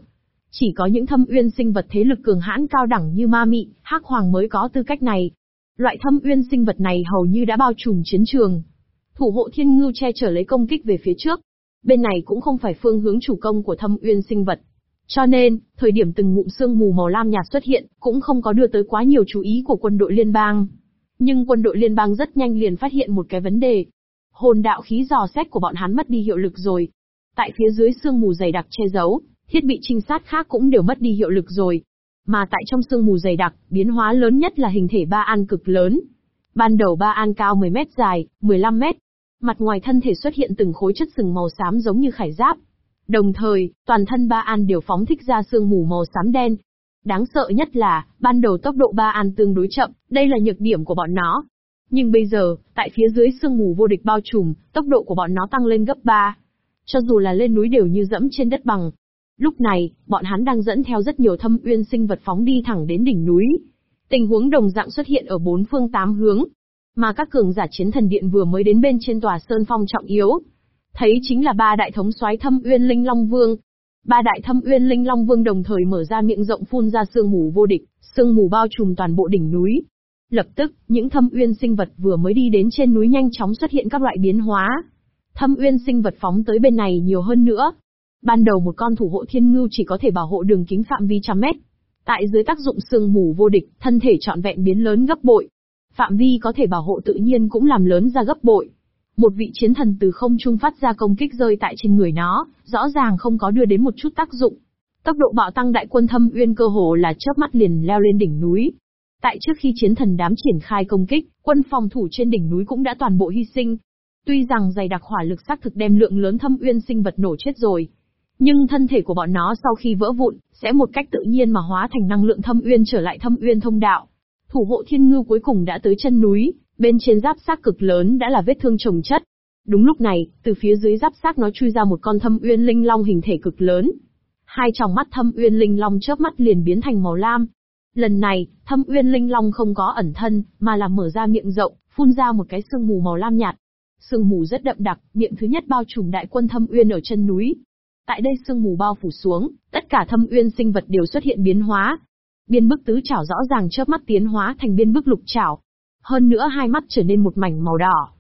Chỉ có những thâm uyên sinh vật thế lực cường hãn cao đẳng như ma mị, hắc hoàng mới có tư cách này. Loại thâm uyên sinh vật này hầu như đã bao trùm chiến trường. Thủ hộ thiên ngưu che chở lấy công kích về phía trước. Bên này cũng không phải phương hướng chủ công của thâm uyên sinh vật. Cho nên, thời điểm từng ngụm sương mù màu lam nhạt xuất hiện, cũng không có đưa tới quá nhiều chú ý của quân đội liên bang. Nhưng quân đội liên bang rất nhanh liền phát hiện một cái vấn đề. Hồn đạo khí dò xét của bọn hắn mất đi hiệu lực rồi. Tại phía dưới sương mù dày đặc che giấu, thiết bị trinh sát khác cũng đều mất đi hiệu lực rồi. Mà tại trong sương mù dày đặc, biến hóa lớn nhất là hình thể ba an cực lớn. Ban đầu ba an cao 10 mét dài, 15 mét. Mặt ngoài thân thể xuất hiện từng khối chất sừng màu xám giống như khải giáp. Đồng thời, toàn thân ba an đều phóng thích ra sương mù màu xám đen. Đáng sợ nhất là, ban đầu tốc độ ba an tương đối chậm, đây là nhược điểm của bọn nó. Nhưng bây giờ, tại phía dưới sương mù vô địch bao trùm, tốc độ của bọn nó tăng lên gấp 3. Cho dù là lên núi đều như dẫm trên đất bằng, Lúc này, bọn hắn đang dẫn theo rất nhiều thâm uyên sinh vật phóng đi thẳng đến đỉnh núi. Tình huống đồng dạng xuất hiện ở bốn phương tám hướng. Mà các cường giả chiến thần điện vừa mới đến bên trên tòa sơn phong trọng yếu. Thấy chính là ba đại thống soái thâm uyên linh long vương. Ba đại thâm uyên linh long vương đồng thời mở ra miệng rộng phun ra sương mù vô địch, sương mù bao trùm toàn bộ đỉnh núi. Lập tức, những thâm uyên sinh vật vừa mới đi đến trên núi nhanh chóng xuất hiện các loại biến hóa. Thâm uyên sinh vật phóng tới bên này nhiều hơn nữa, Ban đầu một con thủ hộ thiên ngưu chỉ có thể bảo hộ đường kính phạm vi trăm mét. Tại dưới tác dụng sương mù vô địch, thân thể trọn vẹn biến lớn gấp bội. Phạm vi có thể bảo hộ tự nhiên cũng làm lớn ra gấp bội. Một vị chiến thần từ không trung phát ra công kích rơi tại trên người nó, rõ ràng không có đưa đến một chút tác dụng. Tốc độ bạo tăng đại quân thâm uyên cơ hồ là chớp mắt liền leo lên đỉnh núi. Tại trước khi chiến thần đám triển khai công kích, quân phòng thủ trên đỉnh núi cũng đã toàn bộ hy sinh. Tuy rằng dày đặc hỏa lực xác thực đem lượng lớn thâm uyên sinh vật nổ chết rồi, nhưng thân thể của bọn nó sau khi vỡ vụn, sẽ một cách tự nhiên mà hóa thành năng lượng thâm uyên trở lại thâm uyên thông đạo. Thủ hộ thiên ngư cuối cùng đã tới chân núi, bên trên giáp xác cực lớn đã là vết thương trồng chất. Đúng lúc này, từ phía dưới giáp xác nó chui ra một con thâm uyên linh long hình thể cực lớn. Hai tròng mắt thâm uyên linh long chớp mắt liền biến thành màu lam. Lần này, thâm uyên linh long không có ẩn thân, mà là mở ra miệng rộng, phun ra một cái sương mù màu lam nhạt. Sương mù rất đậm đặc, miệng thứ nhất bao trùm đại quân thâm uyên ở chân núi, Tại đây sương mù bao phủ xuống, tất cả thâm uyên sinh vật đều xuất hiện biến hóa. Biên bức tứ chảo rõ ràng chớp mắt tiến hóa thành biên bức lục chảo. Hơn nữa hai mắt trở nên một mảnh màu đỏ.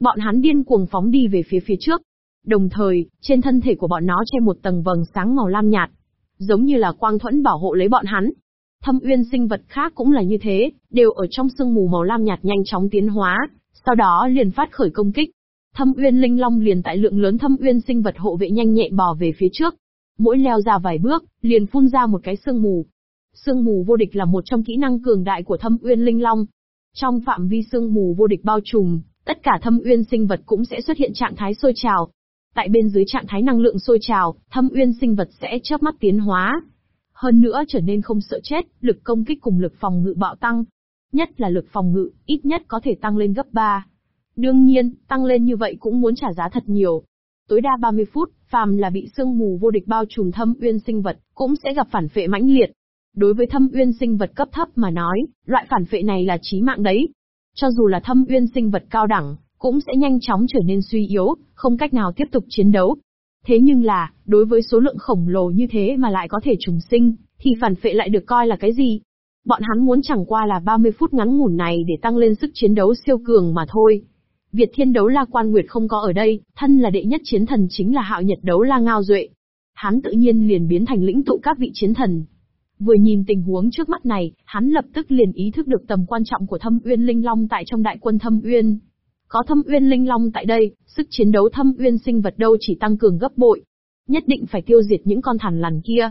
Bọn hắn điên cuồng phóng đi về phía phía trước. Đồng thời, trên thân thể của bọn nó che một tầng vầng sáng màu lam nhạt. Giống như là quang thuẫn bảo hộ lấy bọn hắn. Thâm uyên sinh vật khác cũng là như thế, đều ở trong sương mù màu lam nhạt nhanh chóng tiến hóa, sau đó liền phát khởi công kích. Thâm Uyên Linh Long liền tại lượng lớn Thâm Uyên sinh vật hộ vệ nhanh nhẹn bò về phía trước. Mỗi leo ra vài bước, liền phun ra một cái sương mù. Sương mù vô địch là một trong kỹ năng cường đại của Thâm Uyên Linh Long. Trong phạm vi sương mù vô địch bao trùm, tất cả Thâm Uyên sinh vật cũng sẽ xuất hiện trạng thái sôi trào. Tại bên dưới trạng thái năng lượng sôi trào, Thâm Uyên sinh vật sẽ chớp mắt tiến hóa. Hơn nữa trở nên không sợ chết, lực công kích cùng lực phòng ngự bạo tăng. Nhất là lực phòng ngự, ít nhất có thể tăng lên gấp 3. Đương nhiên, tăng lên như vậy cũng muốn trả giá thật nhiều. Tối đa 30 phút, phàm là bị sương mù vô địch bao trùm thâm uyên sinh vật, cũng sẽ gặp phản phệ mãnh liệt. Đối với thâm uyên sinh vật cấp thấp mà nói, loại phản phệ này là chí mạng đấy. Cho dù là thâm uyên sinh vật cao đẳng, cũng sẽ nhanh chóng trở nên suy yếu, không cách nào tiếp tục chiến đấu. Thế nhưng là, đối với số lượng khổng lồ như thế mà lại có thể trùng sinh, thì phản phệ lại được coi là cái gì? Bọn hắn muốn chẳng qua là 30 phút ngắn ngủn này để tăng lên sức chiến đấu siêu cường mà thôi. Việt Thiên đấu la quan nguyệt không có ở đây, thân là đệ nhất chiến thần chính là hạo nhật đấu la ngao duệ. Hắn tự nhiên liền biến thành lĩnh tụ các vị chiến thần. Vừa nhìn tình huống trước mắt này, hắn lập tức liền ý thức được tầm quan trọng của thâm uyên linh long tại trong đại quân thâm uyên. Có thâm uyên linh long tại đây, sức chiến đấu thâm uyên sinh vật đâu chỉ tăng cường gấp bội. Nhất định phải tiêu diệt những con thằn lằn kia.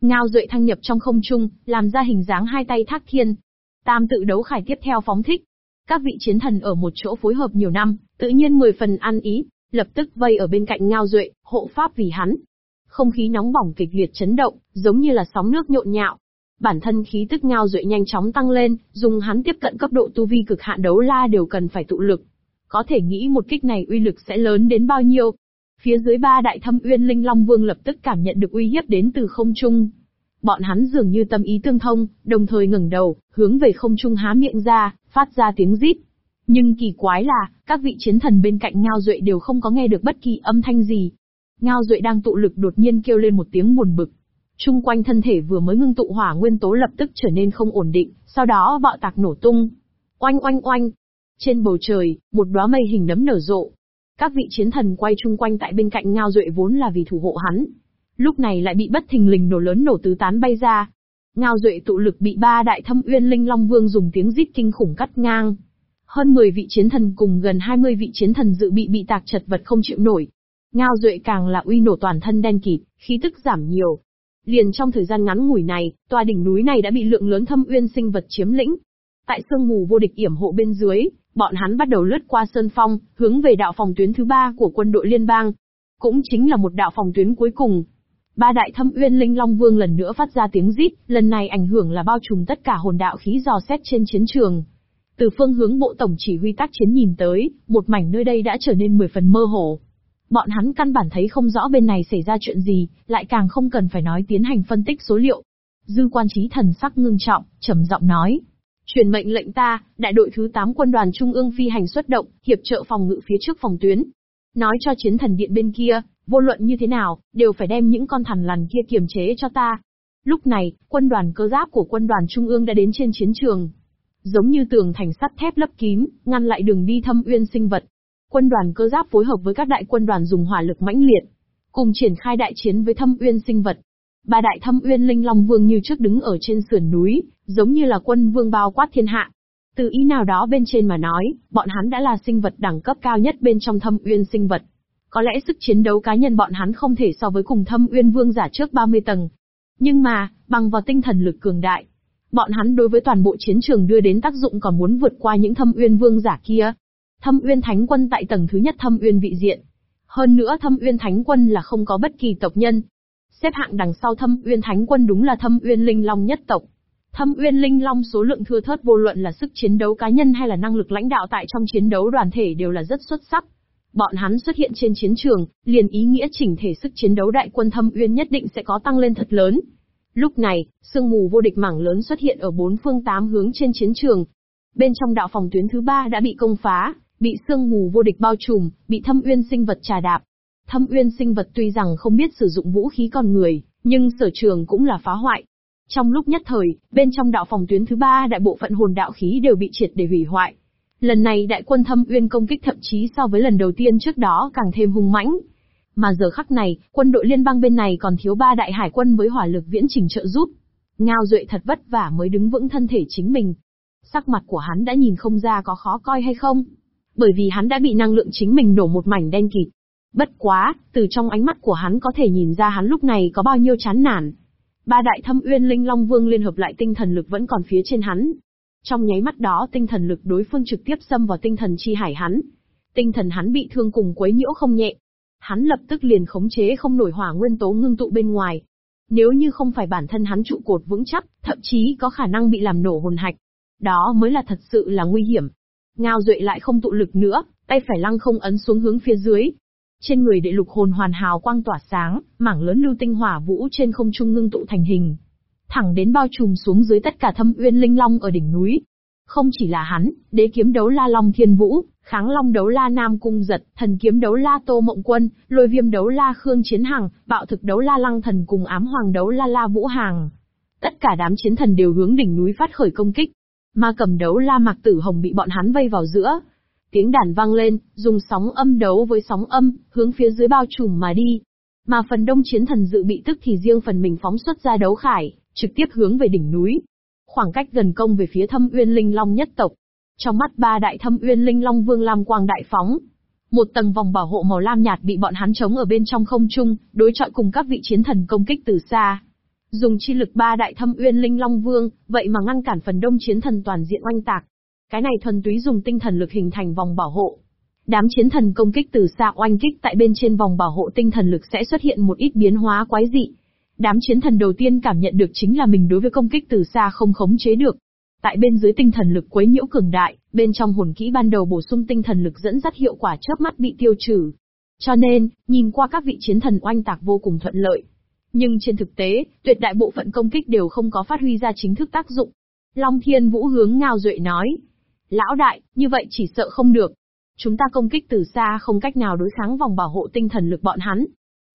Ngao duệ thăng nhập trong không trung, làm ra hình dáng hai tay thác thiên. Tam tự đấu khải tiếp theo phóng thích. Các vị chiến thần ở một chỗ phối hợp nhiều năm, tự nhiên mười phần ăn ý, lập tức vây ở bên cạnh Ngao duệ, hộ pháp vì hắn. Không khí nóng bỏng kịch liệt chấn động, giống như là sóng nước nhộn nhạo. Bản thân khí tức Ngao duệ nhanh chóng tăng lên, dùng hắn tiếp cận cấp độ tu vi cực hạn đấu la đều cần phải tụ lực. Có thể nghĩ một kích này uy lực sẽ lớn đến bao nhiêu, Phía dưới ba đại thâm uyên linh long vương lập tức cảm nhận được uy hiếp đến từ không trung. Bọn hắn dường như tâm ý tương thông, đồng thời ngẩng đầu, hướng về không trung há miệng ra, phát ra tiếng rít. Nhưng kỳ quái là, các vị chiến thần bên cạnh Ngao Duệ đều không có nghe được bất kỳ âm thanh gì. Ngao Duệ đang tụ lực đột nhiên kêu lên một tiếng buồn bực. Trung quanh thân thể vừa mới ngưng tụ hỏa nguyên tố lập tức trở nên không ổn định, sau đó bạo tạc nổ tung. Oanh oanh oanh. Trên bầu trời, một đóa mây hình nấm nở rộ, các vị chiến thần quay chung quanh tại bên cạnh Ngao Duệ vốn là vì thủ hộ hắn. Lúc này lại bị bất thình lình nổ lớn nổ tứ tán bay ra. Ngao Duệ tụ lực bị ba đại thâm uyên linh long vương dùng tiếng rít kinh khủng cắt ngang. Hơn 10 vị chiến thần cùng gần 20 vị chiến thần dự bị bị tạc chật vật không chịu nổi. Ngao Duệ càng là uy nổ toàn thân đen kịt, khí tức giảm nhiều. Liền trong thời gian ngắn ngủi này, tòa đỉnh núi này đã bị lượng lớn thâm uyên sinh vật chiếm lĩnh. Tại sương mù vô địch yểm hộ bên dưới, bọn hắn bắt đầu lướt qua Sơn Phong, hướng về đạo phòng tuyến thứ ba của quân đội liên bang. Cũng chính là một đạo phòng tuyến cuối cùng. Ba đại thâm uyên linh long vương lần nữa phát ra tiếng rít, lần này ảnh hưởng là bao trùm tất cả hồn đạo khí dò xét trên chiến trường. Từ phương hướng bộ tổng chỉ huy tác chiến nhìn tới, một mảnh nơi đây đã trở nên mười phần mơ hồ. Bọn hắn căn bản thấy không rõ bên này xảy ra chuyện gì, lại càng không cần phải nói tiến hành phân tích số liệu. Dư quan trí thần sắc ngưng trọng, trầm giọng nói, Truyền mệnh lệnh ta, đại đội thứ 8 quân đoàn trung ương phi hành xuất động, hiệp trợ phòng ngự phía trước phòng tuyến. Nói cho chiến thần điện bên kia, vô luận như thế nào, đều phải đem những con thằn lằn kia kiềm chế cho ta. Lúc này, quân đoàn cơ giáp của quân đoàn trung ương đã đến trên chiến trường. Giống như tường thành sắt thép lấp kín, ngăn lại đường đi thâm uyên sinh vật. Quân đoàn cơ giáp phối hợp với các đại quân đoàn dùng hỏa lực mãnh liệt, cùng triển khai đại chiến với thâm uyên sinh vật. Ba đại thâm uyên linh long vương như trước đứng ở trên sườn núi, giống như là quân vương bao quát thiên hạ. Từ ý nào đó bên trên mà nói, bọn hắn đã là sinh vật đẳng cấp cao nhất bên trong thâm uyên sinh vật. Có lẽ sức chiến đấu cá nhân bọn hắn không thể so với cùng thâm uyên vương giả trước 30 tầng. Nhưng mà, bằng vào tinh thần lực cường đại, bọn hắn đối với toàn bộ chiến trường đưa đến tác dụng còn muốn vượt qua những thâm uyên vương giả kia. Thâm uyên thánh quân tại tầng thứ nhất thâm uyên vị diện. Hơn nữa thâm uyên thánh quân là không có bất kỳ tộc nhân, Xếp hạng đằng sau Thâm Uyên Thánh Quân đúng là Thâm Uyên Linh Long nhất tộc. Thâm Uyên Linh Long số lượng thưa thớt vô luận là sức chiến đấu cá nhân hay là năng lực lãnh đạo tại trong chiến đấu đoàn thể đều là rất xuất sắc. Bọn hắn xuất hiện trên chiến trường, liền ý nghĩa chỉnh thể sức chiến đấu đại quân Thâm Uyên nhất định sẽ có tăng lên thật lớn. Lúc này, sương mù vô địch mảng lớn xuất hiện ở bốn phương tám hướng trên chiến trường. Bên trong đạo phòng tuyến thứ ba đã bị công phá, bị sương mù vô địch bao trùm, bị Thâm Uyên sinh vật trà đạp. Thâm uyên sinh vật tuy rằng không biết sử dụng vũ khí con người, nhưng sở trường cũng là phá hoại. Trong lúc nhất thời, bên trong đạo phòng tuyến thứ ba đại bộ phận hồn đạo khí đều bị triệt để hủy hoại. Lần này đại quân thâm uyên công kích thậm chí so với lần đầu tiên trước đó càng thêm hung mãnh. Mà giờ khắc này, quân đội liên bang bên này còn thiếu ba đại hải quân với hỏa lực viễn trình trợ giúp. Ngao Duệ thật vất vả mới đứng vững thân thể chính mình. Sắc mặt của hắn đã nhìn không ra có khó coi hay không. Bởi vì hắn đã bị năng lượng chính mình nổ một mảnh đen kịt. Bất quá, từ trong ánh mắt của hắn có thể nhìn ra hắn lúc này có bao nhiêu chán nản. Ba đại thâm uyên linh long vương liên hợp lại tinh thần lực vẫn còn phía trên hắn. Trong nháy mắt đó tinh thần lực đối phương trực tiếp xâm vào tinh thần chi hải hắn. Tinh thần hắn bị thương cùng quấy nhiễu không nhẹ. Hắn lập tức liền khống chế không nổi hỏa nguyên tố ngưng tụ bên ngoài. Nếu như không phải bản thân hắn trụ cột vững chắc, thậm chí có khả năng bị làm nổ hồn hạch. Đó mới là thật sự là nguy hiểm. Ngao Duệ lại không tụ lực nữa, tay phải lăng không ấn xuống hướng phía dưới, trên người đệ lục hồn hoàn hào quang tỏa sáng, mảng lớn lưu tinh hỏa vũ trên không trung ngưng tụ thành hình. Thẳng đến bao trùm xuống dưới tất cả thâm uyên linh long ở đỉnh núi. Không chỉ là hắn, đế kiếm đấu la long thiên vũ, Kháng Long đấu la Nam Cung Giật, Thần kiếm đấu la Tô Mộng Quân, Lôi Viêm đấu la Khương Chiến Hằng, Bạo thực đấu la Lăng Thần cùng Ám Hoàng đấu la La Vũ Hàng. Tất cả đám chiến thần đều hướng đỉnh núi phát khởi công kích. Ma cầm đấu la Mạc Tử Hồng bị bọn hắn vây vào giữa. Tiếng đàn vang lên, dùng sóng âm đấu với sóng âm, hướng phía dưới bao trùm mà đi. Mà phần đông chiến thần dự bị tức thì riêng phần mình phóng xuất ra đấu khải, trực tiếp hướng về đỉnh núi. Khoảng cách gần công về phía thâm uyên linh long nhất tộc, trong mắt ba đại thâm uyên linh long vương lam quang đại phóng. Một tầng vòng bảo hộ màu lam nhạt bị bọn hắn chống ở bên trong không trung, đối chọi cùng các vị chiến thần công kích từ xa. Dùng chi lực ba đại thâm uyên linh long vương, vậy mà ngăn cản phần đông chiến thần toàn diện oanh tạc. Cái này thuần túy dùng tinh thần lực hình thành vòng bảo hộ. Đám chiến thần công kích từ xa oanh kích tại bên trên vòng bảo hộ tinh thần lực sẽ xuất hiện một ít biến hóa quái dị. Đám chiến thần đầu tiên cảm nhận được chính là mình đối với công kích từ xa không khống chế được. Tại bên dưới tinh thần lực quấy nhiễu cường đại, bên trong hồn kỹ ban đầu bổ sung tinh thần lực dẫn dắt hiệu quả chớp mắt bị tiêu trừ. Cho nên, nhìn qua các vị chiến thần oanh tạc vô cùng thuận lợi. Nhưng trên thực tế, tuyệt đại bộ phận công kích đều không có phát huy ra chính thức tác dụng. Long Thiên Vũ hướng Ngao Duệ nói. Lão đại, như vậy chỉ sợ không được. Chúng ta công kích từ xa không cách nào đối kháng vòng bảo hộ tinh thần lực bọn hắn.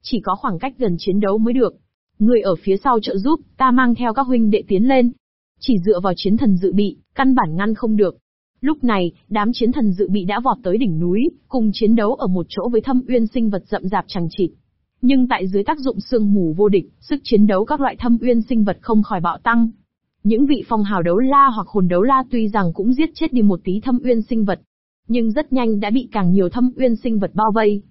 Chỉ có khoảng cách gần chiến đấu mới được. Người ở phía sau trợ giúp, ta mang theo các huynh đệ tiến lên. Chỉ dựa vào chiến thần dự bị, căn bản ngăn không được. Lúc này, đám chiến thần dự bị đã vọt tới đỉnh núi, cùng chiến đấu ở một chỗ với thâm uyên sinh vật rậm rạp chẳng chịt. Nhưng tại dưới tác dụng sương mù vô địch, sức chiến đấu các loại thâm uyên sinh vật không khỏi bạo tăng. Những vị phong hào đấu la hoặc hồn đấu la tuy rằng cũng giết chết đi một tí thâm uyên sinh vật, nhưng rất nhanh đã bị càng nhiều thâm uyên sinh vật bao vây.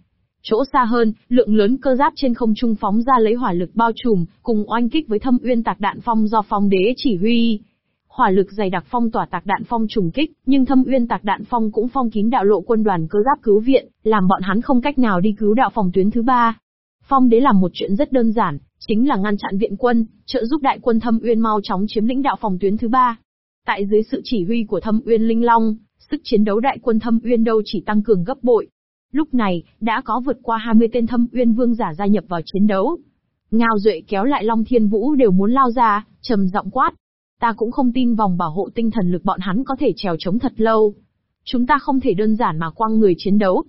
Chỗ xa hơn, lượng lớn cơ giáp trên không trung phóng ra lấy hỏa lực bao trùm, cùng oanh kích với thâm uyên tạc đạn phong do phong đế chỉ huy. Hỏa lực dày đặc phong tỏa tạc đạn phong trùng kích, nhưng thâm uyên tạc đạn phong cũng phong kín đạo lộ quân đoàn cơ giáp cứu viện, làm bọn hắn không cách nào đi cứu đạo phòng tuyến thứ ba. Phong đế làm một chuyện rất đơn giản, chính là ngăn chặn viện quân, trợ giúp đại quân thâm uyên mau chóng chiếm lĩnh đạo phòng tuyến thứ ba. Tại dưới sự chỉ huy của thâm uyên linh long, sức chiến đấu đại quân thâm uyên đâu chỉ tăng cường gấp bội. Lúc này, đã có vượt qua 20 tên thâm uyên vương giả gia nhập vào chiến đấu. Ngao Duệ kéo lại Long Thiên Vũ đều muốn lao ra, trầm giọng quát. Ta cũng không tin vòng bảo hộ tinh thần lực bọn hắn có thể trèo chống thật lâu. Chúng ta không thể đơn giản mà quăng người chiến đấu.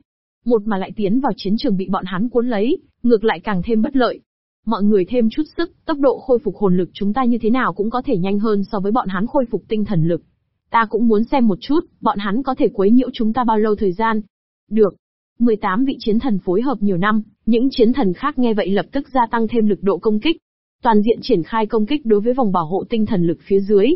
Một mà lại tiến vào chiến trường bị bọn hắn cuốn lấy, ngược lại càng thêm bất lợi. Mọi người thêm chút sức, tốc độ khôi phục hồn lực chúng ta như thế nào cũng có thể nhanh hơn so với bọn hắn khôi phục tinh thần lực. Ta cũng muốn xem một chút, bọn hắn có thể quấy nhiễu chúng ta bao lâu thời gian. Được. 18 vị chiến thần phối hợp nhiều năm, những chiến thần khác nghe vậy lập tức gia tăng thêm lực độ công kích. Toàn diện triển khai công kích đối với vòng bảo hộ tinh thần lực phía dưới.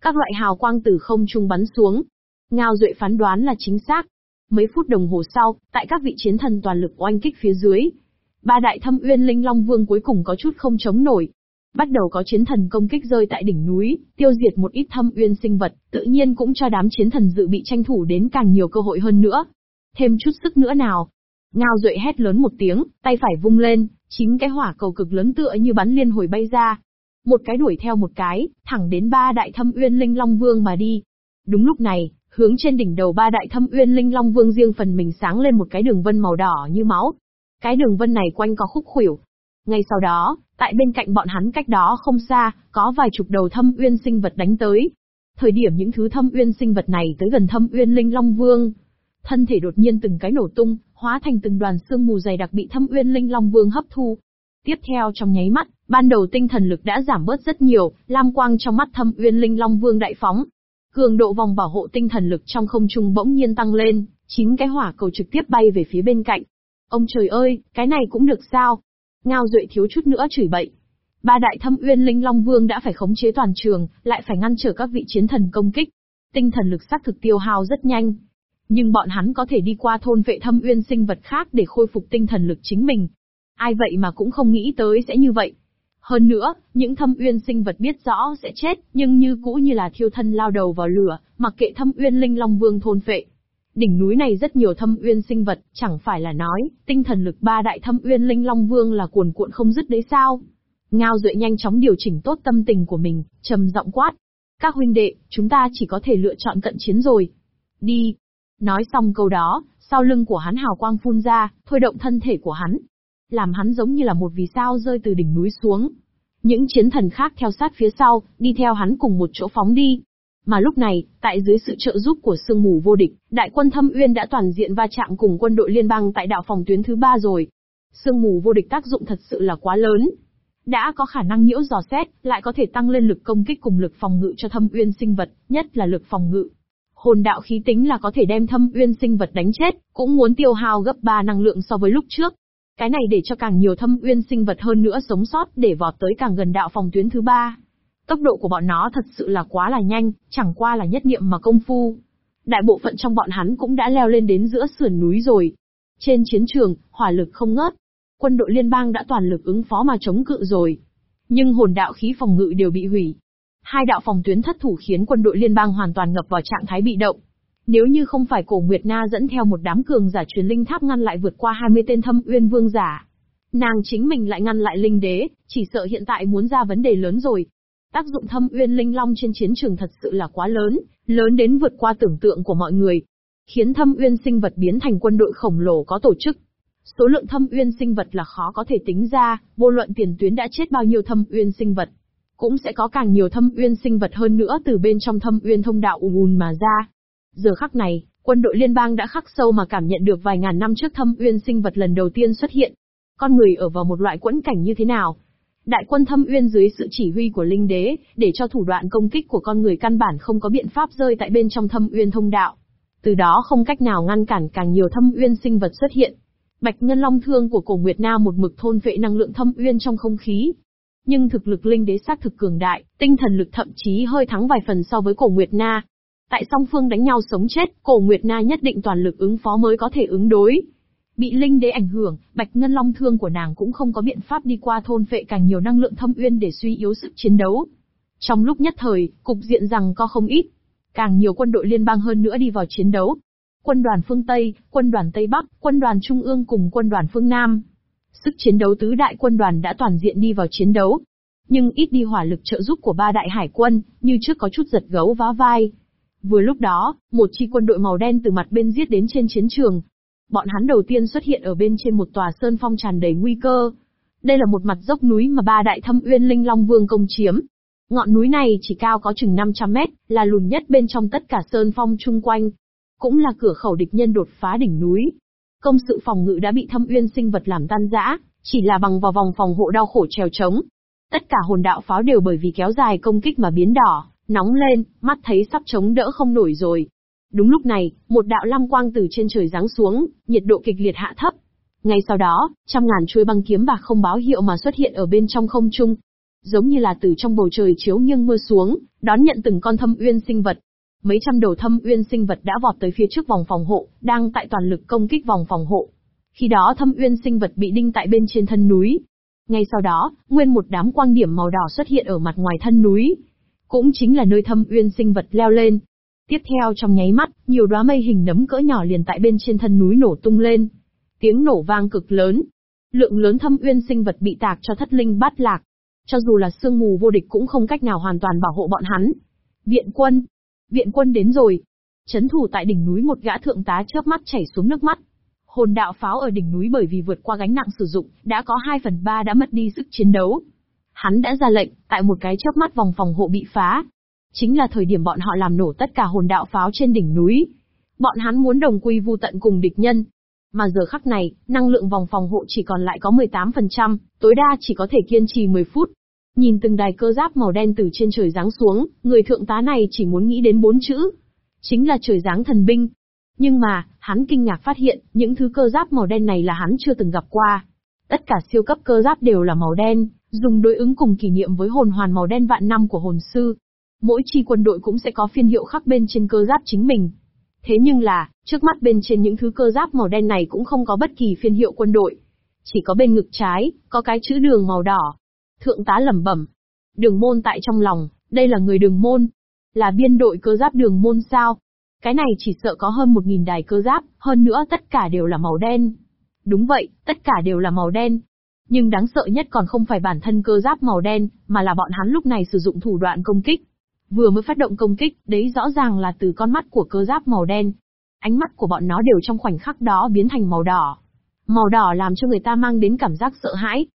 Các loại hào quang từ không trung bắn xuống. Ngao Duệ phán đoán là chính xác. Mấy phút đồng hồ sau, tại các vị chiến thần toàn lực oanh kích phía dưới, ba đại thâm uyên linh long vương cuối cùng có chút không chống nổi. Bắt đầu có chiến thần công kích rơi tại đỉnh núi, tiêu diệt một ít thâm uyên sinh vật, tự nhiên cũng cho đám chiến thần dự bị tranh thủ đến càng nhiều cơ hội hơn nữa. Thêm chút sức nữa nào. Ngao duệ hét lớn một tiếng, tay phải vung lên, chín cái hỏa cầu cực lớn tựa như bắn liên hồi bay ra. Một cái đuổi theo một cái, thẳng đến ba đại thâm uyên linh long vương mà đi. Đúng lúc này, hướng trên đỉnh đầu ba đại thâm uyên linh long vương riêng phần mình sáng lên một cái đường vân màu đỏ như máu, cái đường vân này quanh có khúc khuỷu. Ngay sau đó, tại bên cạnh bọn hắn cách đó không xa, có vài chục đầu thâm uyên sinh vật đánh tới. Thời điểm những thứ thâm uyên sinh vật này tới gần thâm uyên linh long vương, thân thể đột nhiên từng cái nổ tung, hóa thành từng đoàn sương mù dày đặc bị thâm uyên linh long vương hấp thu. Tiếp theo trong nháy mắt, ban đầu tinh thần lực đã giảm bớt rất nhiều, lam quang trong mắt thâm uyên linh long vương đại phóng. Cường độ vòng bảo hộ tinh thần lực trong không trung bỗng nhiên tăng lên, chín cái hỏa cầu trực tiếp bay về phía bên cạnh. Ông trời ơi, cái này cũng được sao? Ngao Duệ thiếu chút nữa chửi bậy. Ba đại thâm uyên linh long vương đã phải khống chế toàn trường, lại phải ngăn trở các vị chiến thần công kích. Tinh thần lực xác thực tiêu hao rất nhanh. Nhưng bọn hắn có thể đi qua thôn vệ thâm uyên sinh vật khác để khôi phục tinh thần lực chính mình. Ai vậy mà cũng không nghĩ tới sẽ như vậy. Hơn nữa, những thâm uyên sinh vật biết rõ sẽ chết, nhưng như cũ như là thiêu thân lao đầu vào lửa, mặc kệ thâm uyên linh long vương thôn phệ. Đỉnh núi này rất nhiều thâm uyên sinh vật, chẳng phải là nói, tinh thần lực ba đại thâm uyên linh long vương là cuồn cuộn không dứt đấy sao? Ngao Duệ nhanh chóng điều chỉnh tốt tâm tình của mình, trầm giọng quát. Các huynh đệ, chúng ta chỉ có thể lựa chọn cận chiến rồi. Đi. Nói xong câu đó, sau lưng của hắn hào quang phun ra, thôi động thân thể của hắn. Làm hắn giống như là một vì sao rơi từ đỉnh núi xuống. Những chiến thần khác theo sát phía sau, đi theo hắn cùng một chỗ phóng đi. Mà lúc này, tại dưới sự trợ giúp của sương mù vô địch, đại quân Thâm Uyên đã toàn diện va chạm cùng quân đội liên bang tại đạo phòng tuyến thứ ba rồi. Sương mù vô địch tác dụng thật sự là quá lớn. Đã có khả năng nhiễu dò xét, lại có thể tăng lên lực công kích cùng lực phòng ngự cho Thâm Uyên sinh vật, nhất là lực phòng ngự. Hồn đạo khí tính là có thể đem Thâm Uyên sinh vật đánh chết, cũng muốn tiêu hao gấp 3 năng lượng so với lúc trước. Cái này để cho càng nhiều Thâm Uyên sinh vật hơn nữa sống sót để vọt tới càng gần đạo phòng tuyến thứ ba. Tốc độ của bọn nó thật sự là quá là nhanh, chẳng qua là nhất niệm mà công phu. Đại bộ phận trong bọn hắn cũng đã leo lên đến giữa sườn núi rồi. Trên chiến trường, hỏa lực không ngớt. Quân đội liên bang đã toàn lực ứng phó mà chống cự rồi. Nhưng hồn đạo khí phòng ngự đều bị hủy. Hai đạo phòng tuyến thất thủ khiến quân đội liên bang hoàn toàn ngập vào trạng thái bị động. Nếu như không phải cổ Nguyệt Na dẫn theo một đám cường giả truyền linh tháp ngăn lại vượt qua 20 tên thâm uyên vương giả, nàng chính mình lại ngăn lại linh đế, chỉ sợ hiện tại muốn ra vấn đề lớn rồi. Tác dụng thâm uyên linh long trên chiến trường thật sự là quá lớn, lớn đến vượt qua tưởng tượng của mọi người. Khiến thâm uyên sinh vật biến thành quân đội khổng lồ có tổ chức. Số lượng thâm uyên sinh vật là khó có thể tính ra, vô luận tiền tuyến đã chết bao nhiêu thâm uyên sinh vật. Cũng sẽ có càng nhiều thâm uyên sinh vật hơn nữa từ bên trong thâm uyên thông đạo ùn ùn mà ra. Giờ khắc này, quân đội liên bang đã khắc sâu mà cảm nhận được vài ngàn năm trước thâm uyên sinh vật lần đầu tiên xuất hiện. Con người ở vào một loại quẫn cảnh như thế nào, Đại quân thâm uyên dưới sự chỉ huy của linh đế, để cho thủ đoạn công kích của con người căn bản không có biện pháp rơi tại bên trong thâm uyên thông đạo. Từ đó không cách nào ngăn cản càng nhiều thâm uyên sinh vật xuất hiện. Bạch ngân long thương của cổ Nguyệt na một mực thôn vệ năng lượng thâm uyên trong không khí. Nhưng thực lực linh đế xác thực cường đại, tinh thần lực thậm chí hơi thắng vài phần so với cổ Nguyệt Na. Tại song phương đánh nhau sống chết, cổ Nguyệt Na nhất định toàn lực ứng phó mới có thể ứng đối. Bị linh đế ảnh hưởng, bạch ngân long thương của nàng cũng không có biện pháp đi qua thôn phệ càng nhiều năng lượng thâm uyên để suy yếu sức chiến đấu. Trong lúc nhất thời, cục diện rằng có không ít. Càng nhiều quân đội liên bang hơn nữa đi vào chiến đấu. Quân đoàn phương Tây, quân đoàn Tây Bắc, quân đoàn Trung ương cùng quân đoàn phương Nam. Sức chiến đấu tứ đại quân đoàn đã toàn diện đi vào chiến đấu. Nhưng ít đi hỏa lực trợ giúp của ba đại hải quân, như trước có chút giật gấu vá vai. Vừa lúc đó, một chi quân đội màu đen từ mặt bên giết đến trên chiến trường, Bọn hắn đầu tiên xuất hiện ở bên trên một tòa sơn phong tràn đầy nguy cơ. Đây là một mặt dốc núi mà ba đại thâm uyên linh long vương công chiếm. Ngọn núi này chỉ cao có chừng 500 mét, là lùn nhất bên trong tất cả sơn phong chung quanh. Cũng là cửa khẩu địch nhân đột phá đỉnh núi. Công sự phòng ngự đã bị thâm uyên sinh vật làm tan rã, chỉ là bằng vào vòng phòng hộ đau khổ trèo trống. Tất cả hồn đạo pháo đều bởi vì kéo dài công kích mà biến đỏ, nóng lên, mắt thấy sắp chống đỡ không nổi rồi. Đúng lúc này, một đạo lam quang từ trên trời giáng xuống, nhiệt độ kịch liệt hạ thấp. Ngay sau đó, trăm ngàn chuôi băng kiếm bạc không báo hiệu mà xuất hiện ở bên trong không trung. Giống như là từ trong bầu trời chiếu nghiêng mưa xuống, đón nhận từng con thâm uyên sinh vật. Mấy trăm đầu thâm uyên sinh vật đã vọt tới phía trước vòng phòng hộ, đang tại toàn lực công kích vòng phòng hộ. Khi đó thâm uyên sinh vật bị đinh tại bên trên thân núi. Ngay sau đó, nguyên một đám quang điểm màu đỏ xuất hiện ở mặt ngoài thân núi. Cũng chính là nơi thâm uyên sinh vật leo lên, Tiếp theo trong nháy mắt, nhiều đóa mây hình nấm cỡ nhỏ liền tại bên trên thân núi nổ tung lên. Tiếng nổ vang cực lớn. Lượng lớn thâm uyên sinh vật bị tạc cho thất linh bát lạc. Cho dù là sương mù vô địch cũng không cách nào hoàn toàn bảo hộ bọn hắn. Viện quân! Viện quân đến rồi! Chấn thủ tại đỉnh núi một gã thượng tá chớp mắt chảy xuống nước mắt. Hồn đạo pháo ở đỉnh núi bởi vì vượt qua gánh nặng sử dụng, đã có 2 phần 3 đã mất đi sức chiến đấu. Hắn đã ra lệnh, tại một cái chớp mắt vòng phòng hộ bị phá, Chính là thời điểm bọn họ làm nổ tất cả hồn đạo pháo trên đỉnh núi. Bọn hắn muốn đồng quy vu tận cùng địch nhân. Mà giờ khắc này, năng lượng vòng phòng hộ chỉ còn lại có 18%, tối đa chỉ có thể kiên trì 10 phút. Nhìn từng đài cơ giáp màu đen từ trên trời giáng xuống, người thượng tá này chỉ muốn nghĩ đến bốn chữ. Chính là trời giáng thần binh. Nhưng mà, hắn kinh ngạc phát hiện, những thứ cơ giáp màu đen này là hắn chưa từng gặp qua. Tất cả siêu cấp cơ giáp đều là màu đen, dùng đối ứng cùng kỷ niệm với hồn hoàn màu đen vạn năm của hồn sư. Mỗi chi quân đội cũng sẽ có phiên hiệu khắc bên trên cơ giáp chính mình. Thế nhưng là, trước mắt bên trên những thứ cơ giáp màu đen này cũng không có bất kỳ phiên hiệu quân đội. Chỉ có bên ngực trái, có cái chữ đường màu đỏ. Thượng tá lẩm bẩm. Đường môn tại trong lòng, đây là người đường môn. Là biên đội cơ giáp đường môn sao? Cái này chỉ sợ có hơn một nghìn đài cơ giáp, hơn nữa tất cả đều là màu đen. Đúng vậy, tất cả đều là màu đen. Nhưng đáng sợ nhất còn không phải bản thân cơ giáp màu đen, mà là bọn hắn lúc này sử dụng thủ đoạn công kích. Vừa mới phát động công kích, đấy rõ ràng là từ con mắt của cơ giáp màu đen. Ánh mắt của bọn nó đều trong khoảnh khắc đó biến thành màu đỏ. Màu đỏ làm cho người ta mang đến cảm giác sợ hãi.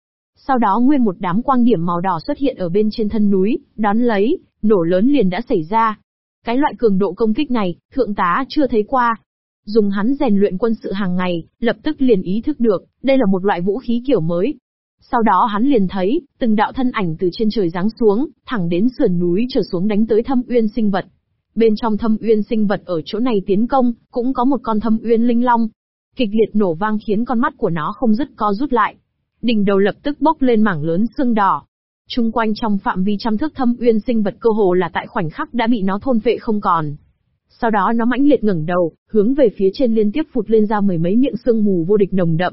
Sau đó nguyên một đám quang điểm màu đỏ xuất hiện ở bên trên thân núi, đón lấy, nổ lớn liền đã xảy ra. Cái loại cường độ công kích này, thượng tá chưa thấy qua. Dùng hắn rèn luyện quân sự hàng ngày, lập tức liền ý thức được, đây là một loại vũ khí kiểu mới. Sau đó hắn liền thấy, từng đạo thân ảnh từ trên trời giáng xuống, thẳng đến sườn núi trở xuống đánh tới thâm uyên sinh vật. Bên trong thâm uyên sinh vật ở chỗ này tiến công, cũng có một con thâm uyên linh long. Kịch liệt nổ vang khiến con mắt của nó không dứt co rút lại. Đỉnh đầu lập tức bốc lên mảng lớn xương đỏ, Trung quanh trong phạm vi trăm thước thâm uyên sinh vật cơ hồ là tại khoảnh khắc đã bị nó thôn vệ không còn. Sau đó nó mãnh liệt ngẩng đầu, hướng về phía trên liên tiếp phụt lên ra mười mấy miệng sương mù vô địch nồng đậm.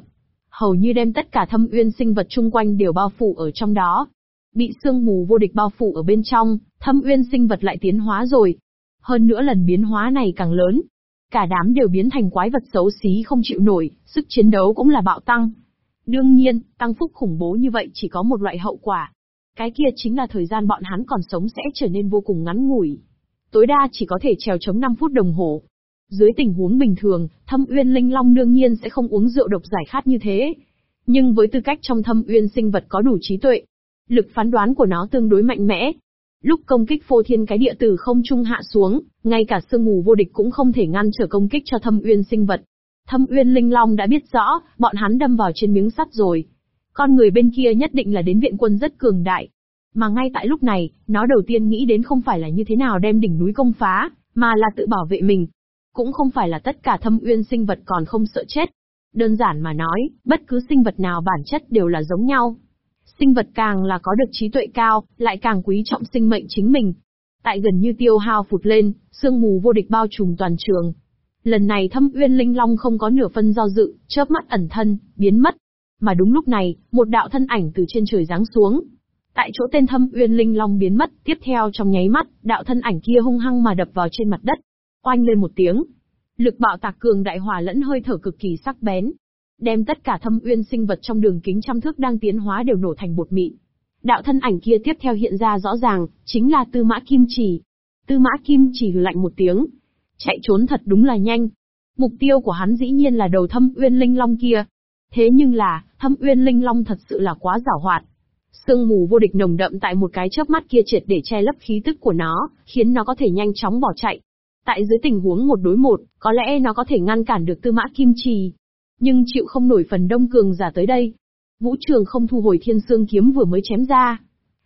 Hầu như đem tất cả thâm uyên sinh vật chung quanh đều bao phủ ở trong đó. Bị sương mù vô địch bao phủ ở bên trong, thâm uyên sinh vật lại tiến hóa rồi. Hơn nữa lần biến hóa này càng lớn. Cả đám đều biến thành quái vật xấu xí không chịu nổi, sức chiến đấu cũng là bạo tăng. Đương nhiên, tăng phúc khủng bố như vậy chỉ có một loại hậu quả, cái kia chính là thời gian bọn hắn còn sống sẽ trở nên vô cùng ngắn ngủi. Tối đa chỉ có thể trèo chống 5 phút đồng hồ. Dưới tình huống bình thường, thâm uyên linh long đương nhiên sẽ không uống rượu độc giải khát như thế. Nhưng với tư cách trong thâm uyên sinh vật có đủ trí tuệ, lực phán đoán của nó tương đối mạnh mẽ. Lúc công kích phô thiên cái địa từ không trung hạ xuống, ngay cả sương mù vô địch cũng không thể ngăn trở công kích cho thâm uyên sinh vật. Thâm uyên linh long đã biết rõ, bọn hắn đâm vào trên miếng sắt rồi, con người bên kia nhất định là đến viện quân rất cường đại. Mà ngay tại lúc này, nó đầu tiên nghĩ đến không phải là như thế nào đem đỉnh núi công phá, mà là tự bảo vệ mình. Cũng không phải là tất cả thâm uyên sinh vật còn không sợ chết. Đơn giản mà nói, bất cứ sinh vật nào bản chất đều là giống nhau. Sinh vật càng là có được trí tuệ cao, lại càng quý trọng sinh mệnh chính mình. Tại gần như tiêu hao phụt lên, sương mù vô địch bao trùm toàn trường. Lần này thâm uyên linh long không có nửa phân do dự, chớp mắt ẩn thân, biến mất. Mà đúng lúc này, một đạo thân ảnh từ trên trời giáng xuống. Tại chỗ tên thâm uyên linh long biến mất, tiếp theo trong nháy mắt, đạo thân ảnh kia hung hăng mà đập vào trên mặt đất. Oanh lên một tiếng. Lực bạo tạc cường đại hòa lẫn hơi thở cực kỳ sắc bén. Đem tất cả thâm uyên sinh vật trong đường kính trăm thước đang tiến hóa đều nổ thành bột mịn. Đạo thân ảnh kia tiếp theo hiện ra rõ ràng, chính là tư mã kim chỉ. Tư mã kim chỉ hừ lạnh một tiếng. Chạy trốn thật đúng là nhanh. Mục tiêu của hắn dĩ nhiên là đầu thâm uyên linh long kia. Thế nhưng là, thâm uyên linh long thật sự là quá giảo hoạt. Sương mù vô địch nồng đậm tại một cái chớp mắt kia triệt để che lấp khí tức của nó, khiến nó có thể nhanh chóng bỏ chạy. Tại dưới tình huống một đối một, có lẽ nó có thể ngăn cản được tư mã kim trì. Nhưng chịu không nổi phần đông cường giả tới đây. Vũ trường không thu hồi thiên sương kiếm vừa mới chém ra.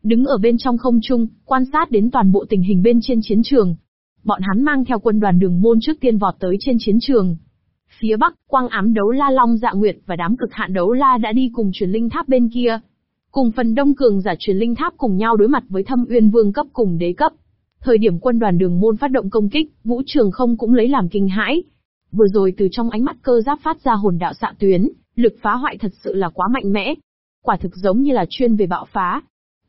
Đứng ở bên trong không trung, quan sát đến toàn bộ tình hình bên trên chiến trường. Bọn hắn mang theo quân đoàn đường môn trước tiên vọt tới trên chiến trường, Phía bắc, quang ám đấu la Long Dạ Nguyệt và đám cực hạn đấu la đã đi cùng truyền linh tháp bên kia. Cùng phần đông cường giả truyền linh tháp cùng nhau đối mặt với thâm uyên vương cấp cùng đế cấp. Thời điểm quân đoàn đường môn phát động công kích, vũ trường không cũng lấy làm kinh hãi. Vừa rồi từ trong ánh mắt cơ giáp phát ra hồn đạo xạ tuyến, lực phá hoại thật sự là quá mạnh mẽ. Quả thực giống như là chuyên về bạo phá.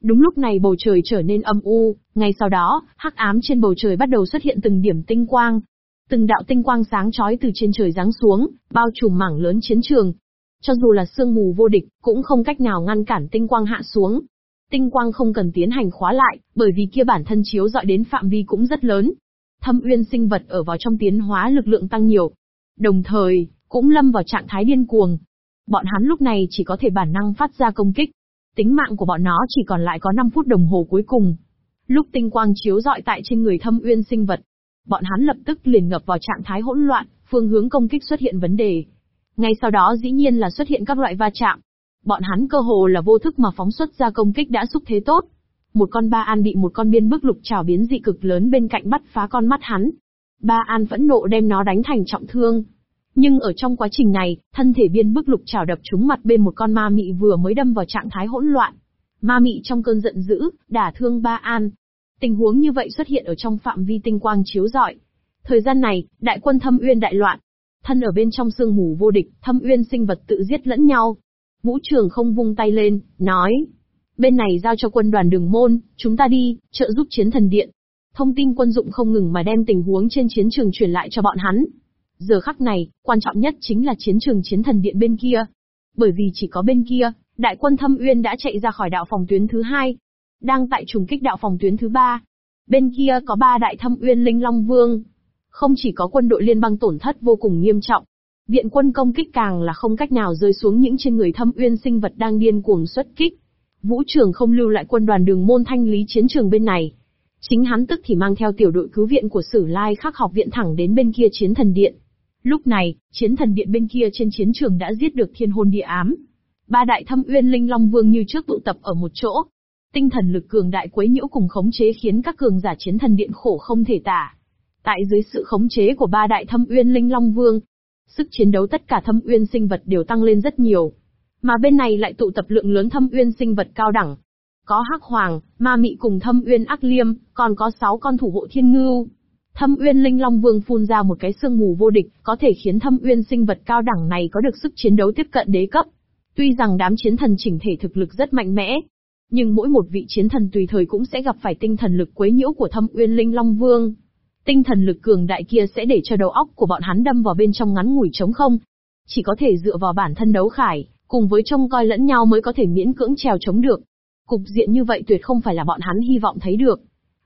Đúng lúc này bầu trời trở nên âm u, ngay sau đó, hắc ám trên bầu trời bắt đầu xuất hiện từng điểm tinh quang, Từng đạo tinh quang sáng chói từ trên trời giáng xuống, bao trùm mảng lớn chiến trường. Cho dù là sương mù vô địch, cũng không cách nào ngăn cản tinh quang hạ xuống. Tinh quang không cần tiến hành khóa lại, bởi vì kia bản thân chiếu dọi đến phạm vi cũng rất lớn. Thâm uyên sinh vật ở vào trong tiến hóa lực lượng tăng nhiều. Đồng thời, cũng lâm vào trạng thái điên cuồng. Bọn hắn lúc này chỉ có thể bản năng phát ra công kích. Tính mạng của bọn nó chỉ còn lại có 5 phút đồng hồ cuối cùng. Lúc tinh quang chiếu dọi tại trên người thâm uyên sinh vật, bọn hắn lập tức liền ngập vào trạng thái hỗn loạn, phương hướng công kích xuất hiện vấn đề. Ngay sau đó dĩ nhiên là xuất hiện các loại va chạm. Bọn hắn cơ hồ là vô thức mà phóng xuất ra công kích đã xúc thế tốt. Một con ba an bị một con biên bức lục trào biến dị cực lớn bên cạnh bắt phá con mắt hắn. Ba an phẫn nộ đem nó đánh thành trọng thương. Nhưng ở trong quá trình này, thân thể biên bức lục trào đập trúng mặt bên một con ma mị vừa mới đâm vào trạng thái hỗn loạn. Ma mị trong cơn giận dữ, đả thương ba an, Tình huống như vậy xuất hiện ở trong phạm vi tinh quang chiếu rọi. Thời gian này, đại quân thâm uyên đại loạn. Thân ở bên trong sương mù vô địch, thâm uyên sinh vật tự giết lẫn nhau. Vũ trường không vung tay lên, nói. Bên này giao cho quân đoàn đường môn, chúng ta đi, trợ giúp chiến thần điện. Thông tin quân dụng không ngừng mà đem tình huống trên chiến trường truyền lại cho bọn hắn. Giờ khắc này, quan trọng nhất chính là chiến trường chiến thần điện bên kia. Bởi vì chỉ có bên kia, đại quân thâm uyên đã chạy ra khỏi đạo phòng tuyến thứ hai, đang tại trùng kích đạo phòng tuyến thứ ba. Bên kia có ba đại thâm uyên linh long vương. Không chỉ có quân đội liên bang tổn thất vô cùng nghiêm trọng, viện quân công kích càng là không cách nào rơi xuống những trên người thâm uyên sinh vật đang điên cuồng xuất kích. Vũ trường không lưu lại quân đoàn đường môn thanh lý chiến trường bên này. Chính hắn tức thì mang theo tiểu đội cứu viện của Sử Lai Khắc học viện thẳng đến bên kia chiến thần điện. Lúc này, chiến thần điện bên kia trên chiến trường đã giết được thiên hôn địa ám. Ba đại thâm uyên linh long vương như trước tụ tập ở một chỗ. Tinh thần lực cường đại quấy nhiễu cùng khống chế khiến các cường giả chiến thần điện khổ không thể tả. Tại dưới sự khống chế của ba đại thâm uyên linh long vương, sức chiến đấu tất cả thâm uyên sinh vật đều tăng lên rất nhiều. Mà bên này lại tụ tập lượng lớn thâm uyên sinh vật cao đẳng. Có hắc hoàng, ma mị cùng thâm uyên ác liêm, còn có sáu con thủ hộ thiên ngưu. Thâm uyên linh long vương phun ra một cái sương mù vô địch, có thể khiến thâm uyên sinh vật cao đẳng này có được sức chiến đấu tiếp cận đế cấp. Tuy rằng đám chiến thần chỉnh thể thực lực rất mạnh mẽ, nhưng mỗi một vị chiến thần tùy thời cũng sẽ gặp phải tinh thần lực quấy nhiễu của thâm uyên linh long vương. Tinh thần lực cường đại kia sẽ để cho đầu óc của bọn hắn đâm vào bên trong ngắn ngủi trống không. Chỉ có thể dựa vào bản thân đấu khải, cùng với trông coi lẫn nhau mới có thể miễn cưỡng trèo chống được. Cục diện như vậy tuyệt không phải là bọn hắn hy vọng thấy được.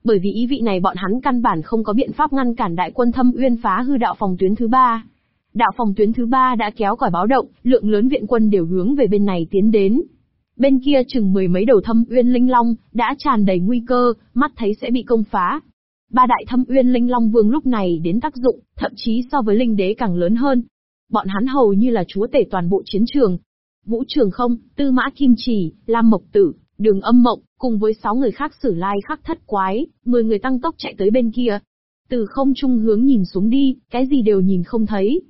Bởi vì ý vị này bọn hắn căn bản không có biện pháp ngăn cản đại quân thâm uyên phá hư đạo phòng tuyến thứ ba. Đạo phòng tuyến thứ ba đã kéo còi báo động, lượng lớn viện quân đều hướng về bên này tiến đến. Bên kia chừng mười mấy đầu thâm uyên linh long, đã tràn đầy nguy cơ, mắt thấy sẽ bị công phá. Ba đại thâm uyên linh long vương lúc này đến tác dụng, thậm chí so với linh đế càng lớn hơn. Bọn hắn hầu như là chúa tể toàn bộ chiến trường. Vũ Trường Không, Tư Mã Kim Chỉ, Lam Mộc Tử, Đường Âm Mộng, cùng với sáu người khác sử lai khắc thất quái, mười người tăng tốc chạy tới bên kia. Từ không trung hướng nhìn xuống đi, cái gì đều nhìn không thấy.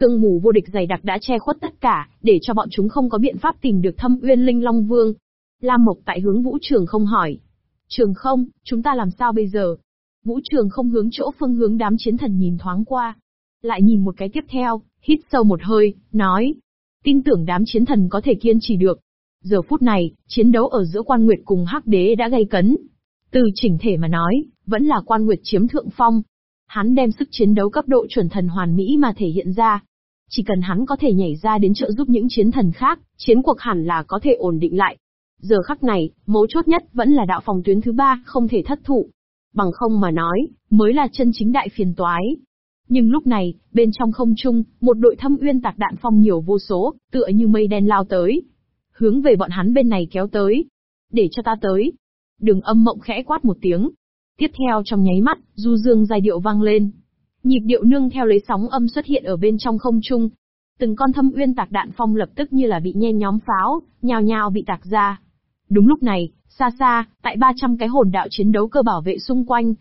Sương mù vô địch dày đặc đã che khuất tất cả, để cho bọn chúng không có biện pháp tìm được thâm uyên linh long vương. Lam Mộc tại hướng Vũ Trường không hỏi. Trường không, chúng ta làm sao bây giờ? Vũ Trường không hướng chỗ phương hướng đám chiến thần nhìn thoáng qua. Lại nhìn một cái tiếp theo, hít sâu một hơi, nói. Tin tưởng đám chiến thần có thể kiên trì được. Giờ phút này, chiến đấu ở giữa quan nguyệt cùng hắc đế đã gây cấn. Từ chỉnh thể mà nói, vẫn là quan nguyệt chiếm thượng phong. Hắn đem sức chiến đấu cấp độ chuẩn thần hoàn mỹ mà thể hiện ra. Chỉ cần hắn có thể nhảy ra đến trợ giúp những chiến thần khác, chiến cuộc hẳn là có thể ổn định lại. Giờ khắc này, mấu chốt nhất vẫn là đạo phòng tuyến thứ ba, không thể thất thụ. Bằng không mà nói, mới là chân chính đại phiền toái. Nhưng lúc này, bên trong không trung, một đội thâm uyên tạc đạn phong nhiều vô số, tựa như mây đen lao tới, hướng về bọn hắn bên này kéo tới. Để cho ta tới. Đường âm mộng khẽ quát một tiếng. Tiếp theo trong nháy mắt, du dương giai điệu vang lên. Nhịp điệu nương theo lấy sóng âm xuất hiện ở bên trong không trung. Từng con thâm uyên tạc đạn phong lập tức như là bị nhen nhóm pháo, nhào nhào bị tạc ra. Đúng lúc này, xa xa, tại 300 cái hồn đạo chiến đấu cơ bảo vệ xung quanh,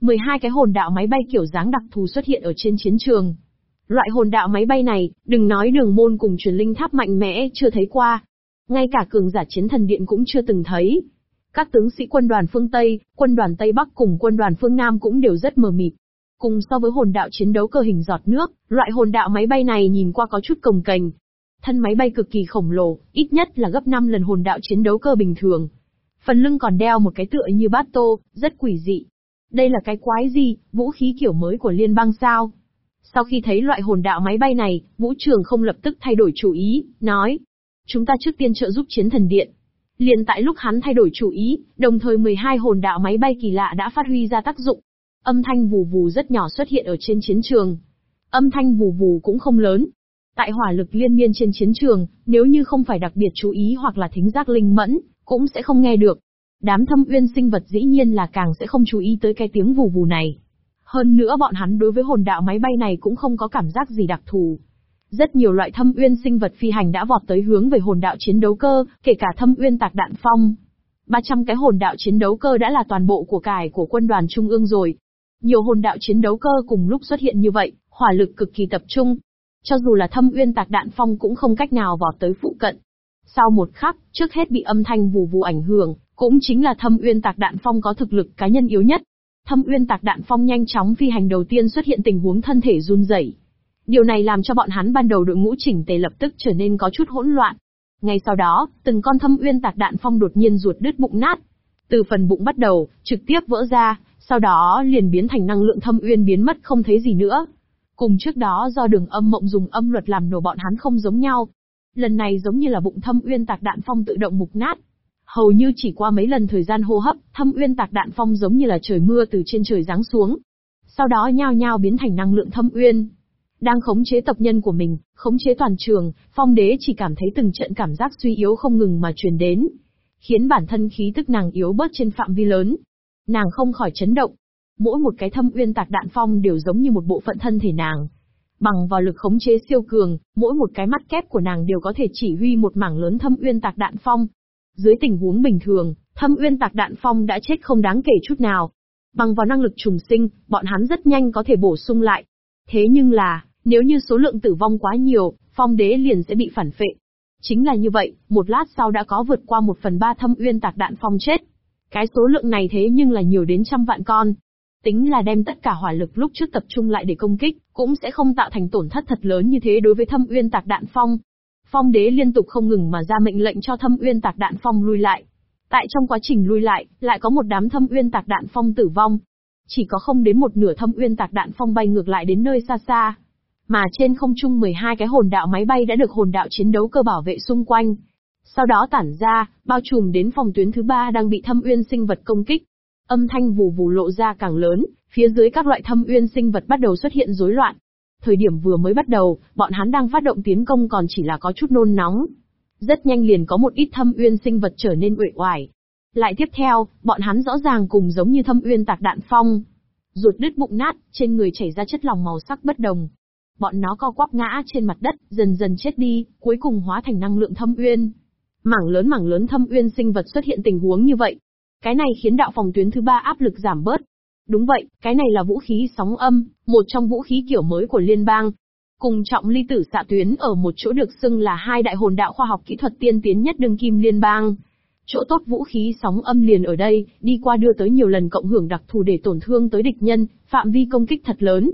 12 cái hồn đạo máy bay kiểu dáng đặc thù xuất hiện ở trên chiến trường. Loại hồn đạo máy bay này, đừng nói đường môn cùng truyền linh tháp mạnh mẽ chưa thấy qua, ngay cả cường giả chiến thần điện cũng chưa từng thấy. Các tướng sĩ quân đoàn phương Tây, quân đoàn Tây Bắc cùng quân đoàn phương Nam cũng đều rất mờ mịt. Cùng so với hồn đạo chiến đấu cơ hình giọt nước, loại hồn đạo máy bay này nhìn qua có chút cồng kềnh. Thân máy bay cực kỳ khổng lồ, ít nhất là gấp 5 lần hồn đạo chiến đấu cơ bình thường. Phần lưng còn đeo một cái tựa như bát tô, rất quỷ dị. Đây là cái quái gì, vũ khí kiểu mới của liên bang sao? Sau khi thấy loại hồn đạo máy bay này, vũ trường không lập tức thay đổi chủ ý, nói, Chúng ta trước tiên trợ giúp chiến thần điện. Liền tại lúc hắn thay đổi chủ ý, đồng thời 12 hồn đạo máy bay kỳ lạ đã phát huy ra tác dụng. Âm thanh vù vù rất nhỏ xuất hiện ở trên chiến trường. Âm thanh vù vù cũng không lớn. Tại hỏa lực liên miên trên chiến trường, nếu như không phải đặc biệt chú ý hoặc là thính giác linh mẫn, cũng sẽ không nghe được. Đám thâm uyên sinh vật dĩ nhiên là càng sẽ không chú ý tới cái tiếng vù vù này. Hơn nữa bọn hắn đối với hồn đạo máy bay này cũng không có cảm giác gì đặc thù. Rất nhiều loại thâm uyên sinh vật phi hành đã vọt tới hướng về hồn đạo chiến đấu cơ, kể cả thâm uyên tạc đạn phong. 300 cái hồn đạo chiến đấu cơ đã là toàn bộ của cải của quân đoàn trung ương rồi. Nhiều hồn đạo chiến đấu cơ cùng lúc xuất hiện như vậy, hỏa lực cực kỳ tập trung. Cho dù là thâm uyên tạc đạn phong cũng không cách nào vọt tới phụ cận. Sau một khắc, trước hết bị âm thanh vù vù ảnh hưởng, cũng chính là thâm uyên tạc đạn phong có thực lực cá nhân yếu nhất. Thâm uyên tạc đạn phong nhanh chóng phi hành đầu tiên xuất hiện tình huống thân thể run rẩy, Điều này làm cho bọn hắn ban đầu đội ngũ chỉnh tề lập tức trở nên có chút hỗn loạn. Ngay sau đó, từng con thâm uyên tạc đạn phong đột nhiên ruột đứt bụng nát. Từ phần bụng bắt đầu, trực tiếp vỡ ra, sau đó liền biến thành năng lượng thâm uyên biến mất không thấy gì nữa. Cùng trước đó do đường âm mộng dùng âm luật làm nổ bọn hắn không giống nhau. Lần này giống như là bụng thâm uyên tạc đạn phong tự động mục nát. Hầu như chỉ qua mấy lần thời gian hô hấp, thâm uyên tạc đạn phong giống như là trời mưa từ trên trời giáng xuống. Sau đó nhao nhao biến thành năng lượng thâm uyên, đang khống chế tộc nhân của mình, khống chế toàn trường, phong đế chỉ cảm thấy từng trận cảm giác suy yếu không ngừng mà truyền đến. Khiến bản thân khí tức nàng yếu bớt trên phạm vi lớn. Nàng không khỏi chấn động. Mỗi một cái thâm uyên tạc đạn phong đều giống như một bộ phận thân thể nàng. Bằng vào lực khống chế siêu cường, mỗi một cái mắt kép của nàng đều có thể chỉ huy một mảng lớn thâm uyên tạc đạn phong. Dưới tình huống bình thường, thâm uyên tạc đạn phong đã chết không đáng kể chút nào. Bằng vào năng lực trùng sinh, bọn hắn rất nhanh có thể bổ sung lại. Thế nhưng là, nếu như số lượng tử vong quá nhiều, phong đế liền sẽ bị phản phệ. Chính là như vậy, một lát sau đã có vượt qua một phần ba thâm uyên tạc đạn phong chết. Cái số lượng này thế nhưng là nhiều đến trăm vạn con. Tính là đem tất cả hỏa lực lúc trước tập trung lại để công kích, cũng sẽ không tạo thành tổn thất thật lớn như thế đối với thâm uyên tạc đạn phong. Phong đế liên tục không ngừng mà ra mệnh lệnh cho thâm uyên tạc đạn phong lui lại. Tại trong quá trình lui lại, lại có một đám thâm uyên tạc đạn phong tử vong. Chỉ có không đến một nửa thâm uyên tạc đạn phong bay ngược lại đến nơi xa xa. Mà trên không trung 12 cái hồn đạo máy bay đã được hồn đạo chiến đấu cơ bảo vệ xung quanh. Sau đó tản ra, bao trùm đến phòng tuyến thứ ba đang bị thâm uyên sinh vật công kích. Âm thanh vù vù lộ ra càng lớn, phía dưới các loại thâm uyên sinh vật bắt đầu xuất hiện rối loạn. Thời điểm vừa mới bắt đầu, bọn hắn đang phát động tiến công còn chỉ là có chút nôn nóng. Rất nhanh liền có một ít thâm uyên sinh vật trở nên uể oải. Lại tiếp theo, bọn hắn rõ ràng cùng giống như thâm uyên tạc đạn phong. Ruột đứt bụng nát, trên người chảy ra chất lỏng màu sắc bất đồng, bọn nó co quắp ngã trên mặt đất, dần dần chết đi, cuối cùng hóa thành năng lượng thâm uyên. Mảng lớn mảng lớn thâm uyên sinh vật xuất hiện tình huống như vậy. Cái này khiến đạo phòng tuyến thứ ba áp lực giảm bớt. Đúng vậy, cái này là vũ khí sóng âm, một trong vũ khí kiểu mới của liên bang. Cùng trọng ly tử xạ tuyến ở một chỗ được xưng là hai đại hồn đạo khoa học kỹ thuật tiên tiến nhất đương kim liên bang. Chỗ tốt vũ khí sóng âm liền ở đây, đi qua đưa tới nhiều lần cộng hưởng đặc thù để tổn thương tới địch nhân, phạm vi công kích thật lớn.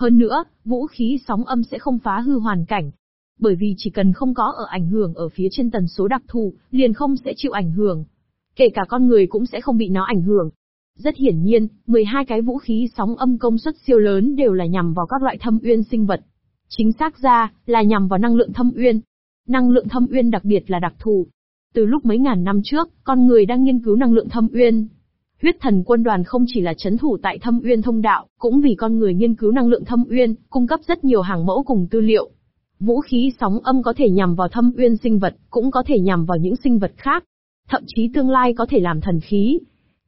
Hơn nữa, vũ khí sóng âm sẽ không phá hư hoàn cảnh. Bởi vì chỉ cần không có ở ảnh hưởng ở phía trên tần số đặc thù, liền không sẽ chịu ảnh hưởng. Kể cả con người cũng sẽ không bị nó ảnh hưởng. Rất hiển nhiên, 12 cái vũ khí sóng âm công suất siêu lớn đều là nhằm vào các loại thâm uyên sinh vật. Chính xác ra, là nhằm vào năng lượng thâm uyên. Năng lượng thâm uyên đặc biệt là đặc thù. Từ lúc mấy ngàn năm trước, con người đang nghiên cứu năng lượng thâm uyên, Huyết thần quân đoàn không chỉ là chấn thủ tại thâm uyên thông đạo, cũng vì con người nghiên cứu năng lượng thâm uyên, cung cấp rất nhiều hàng mẫu cùng tư liệu. Vũ khí sóng âm có thể nhằm vào thâm uyên sinh vật, cũng có thể nhằm vào những sinh vật khác. Thậm chí tương lai có thể làm thần khí.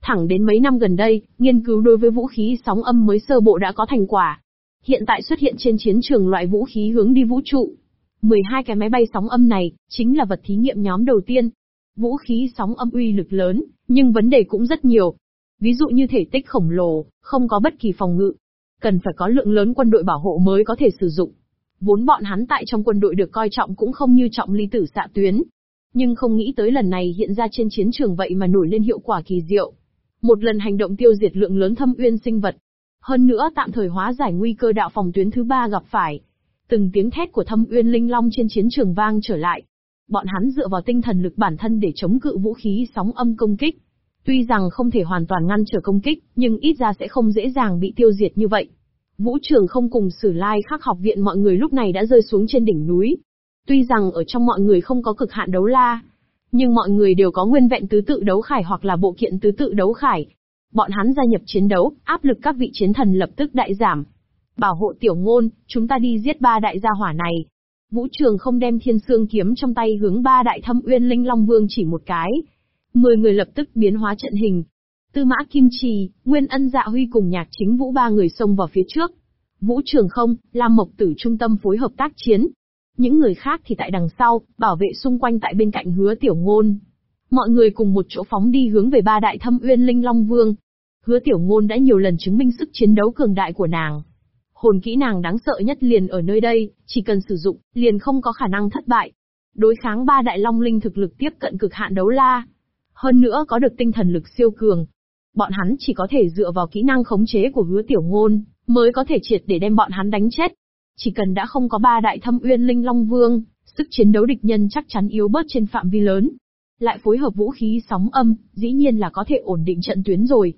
Thẳng đến mấy năm gần đây, nghiên cứu đối với vũ khí sóng âm mới sơ bộ đã có thành quả. Hiện tại xuất hiện trên chiến trường loại vũ khí hướng đi vũ trụ. 12 cái máy bay sóng âm này, chính là vật thí nghiệm nhóm đầu tiên. Vũ khí sóng âm uy lực lớn, nhưng vấn đề cũng rất nhiều, Ví dụ như thể tích khổng lồ, không có bất kỳ phòng ngự. Cần phải có lượng lớn quân đội bảo hộ mới có thể sử dụng. Vốn bọn hắn tại trong quân đội được coi trọng cũng không như trọng ly tử xạ tuyến. Nhưng không nghĩ tới lần này hiện ra trên chiến trường vậy mà nổi lên hiệu quả kỳ diệu. Một lần hành động tiêu diệt lượng lớn thâm uyên sinh vật. Hơn nữa tạm thời hóa giải nguy cơ đạo phòng tuyến thứ ba gặp phải. Từng tiếng thét của thâm uyên linh long trên chiến trường vang trở lại. Bọn hắn dựa vào tinh thần lực bản thân để chống cự vũ khí sóng âm công kích Tuy rằng không thể hoàn toàn ngăn trở công kích, nhưng ít ra sẽ không dễ dàng bị tiêu diệt như vậy. Vũ trường không cùng sử lai khắc học viện mọi người lúc này đã rơi xuống trên đỉnh núi. Tuy rằng ở trong mọi người không có cực hạn đấu la, nhưng mọi người đều có nguyên vẹn tứ tự đấu khải hoặc là bộ kiện tứ tự đấu khải. Bọn hắn gia nhập chiến đấu, áp lực các vị chiến thần lập tức đại giảm. Bảo hộ tiểu ngôn, chúng ta đi giết ba đại gia hỏa này. Vũ trường không đem thiên xương kiếm trong tay hướng ba đại thâm uyên linh long vương chỉ một cái, Mười người lập tức biến hóa trận hình. Tư mã Kim Trì, Nguyên Ân Dạ Huy cùng nhạc chính vũ ba người xông vào phía trước. Vũ Trường Không, Lam Mộc Tử trung tâm phối hợp tác chiến. Những người khác thì tại đằng sau, bảo vệ xung quanh tại bên cạnh hứa tiểu ngôn. Mọi người cùng một chỗ phóng đi hướng về ba đại thâm uyên linh long vương. Hứa tiểu ngôn đã nhiều lần chứng minh sức chiến đấu cường đại của nàng. Hồn kỹ nàng đáng sợ nhất liền ở nơi đây, chỉ cần sử dụng, liền không có khả năng thất bại. Đối kháng ba đại long linh thực lực tiếp cận cực hạn đấu la, hơn nữa có được tinh thần lực siêu cường. Bọn hắn chỉ có thể dựa vào kỹ năng khống chế của hứa tiểu ngôn, mới có thể triệt để đem bọn hắn đánh chết. Chỉ cần đã không có ba đại thâm uyên linh long vương, sức chiến đấu địch nhân chắc chắn yếu bớt trên phạm vi lớn. Lại phối hợp vũ khí sóng âm, dĩ nhiên là có thể ổn định trận tuyến rồi.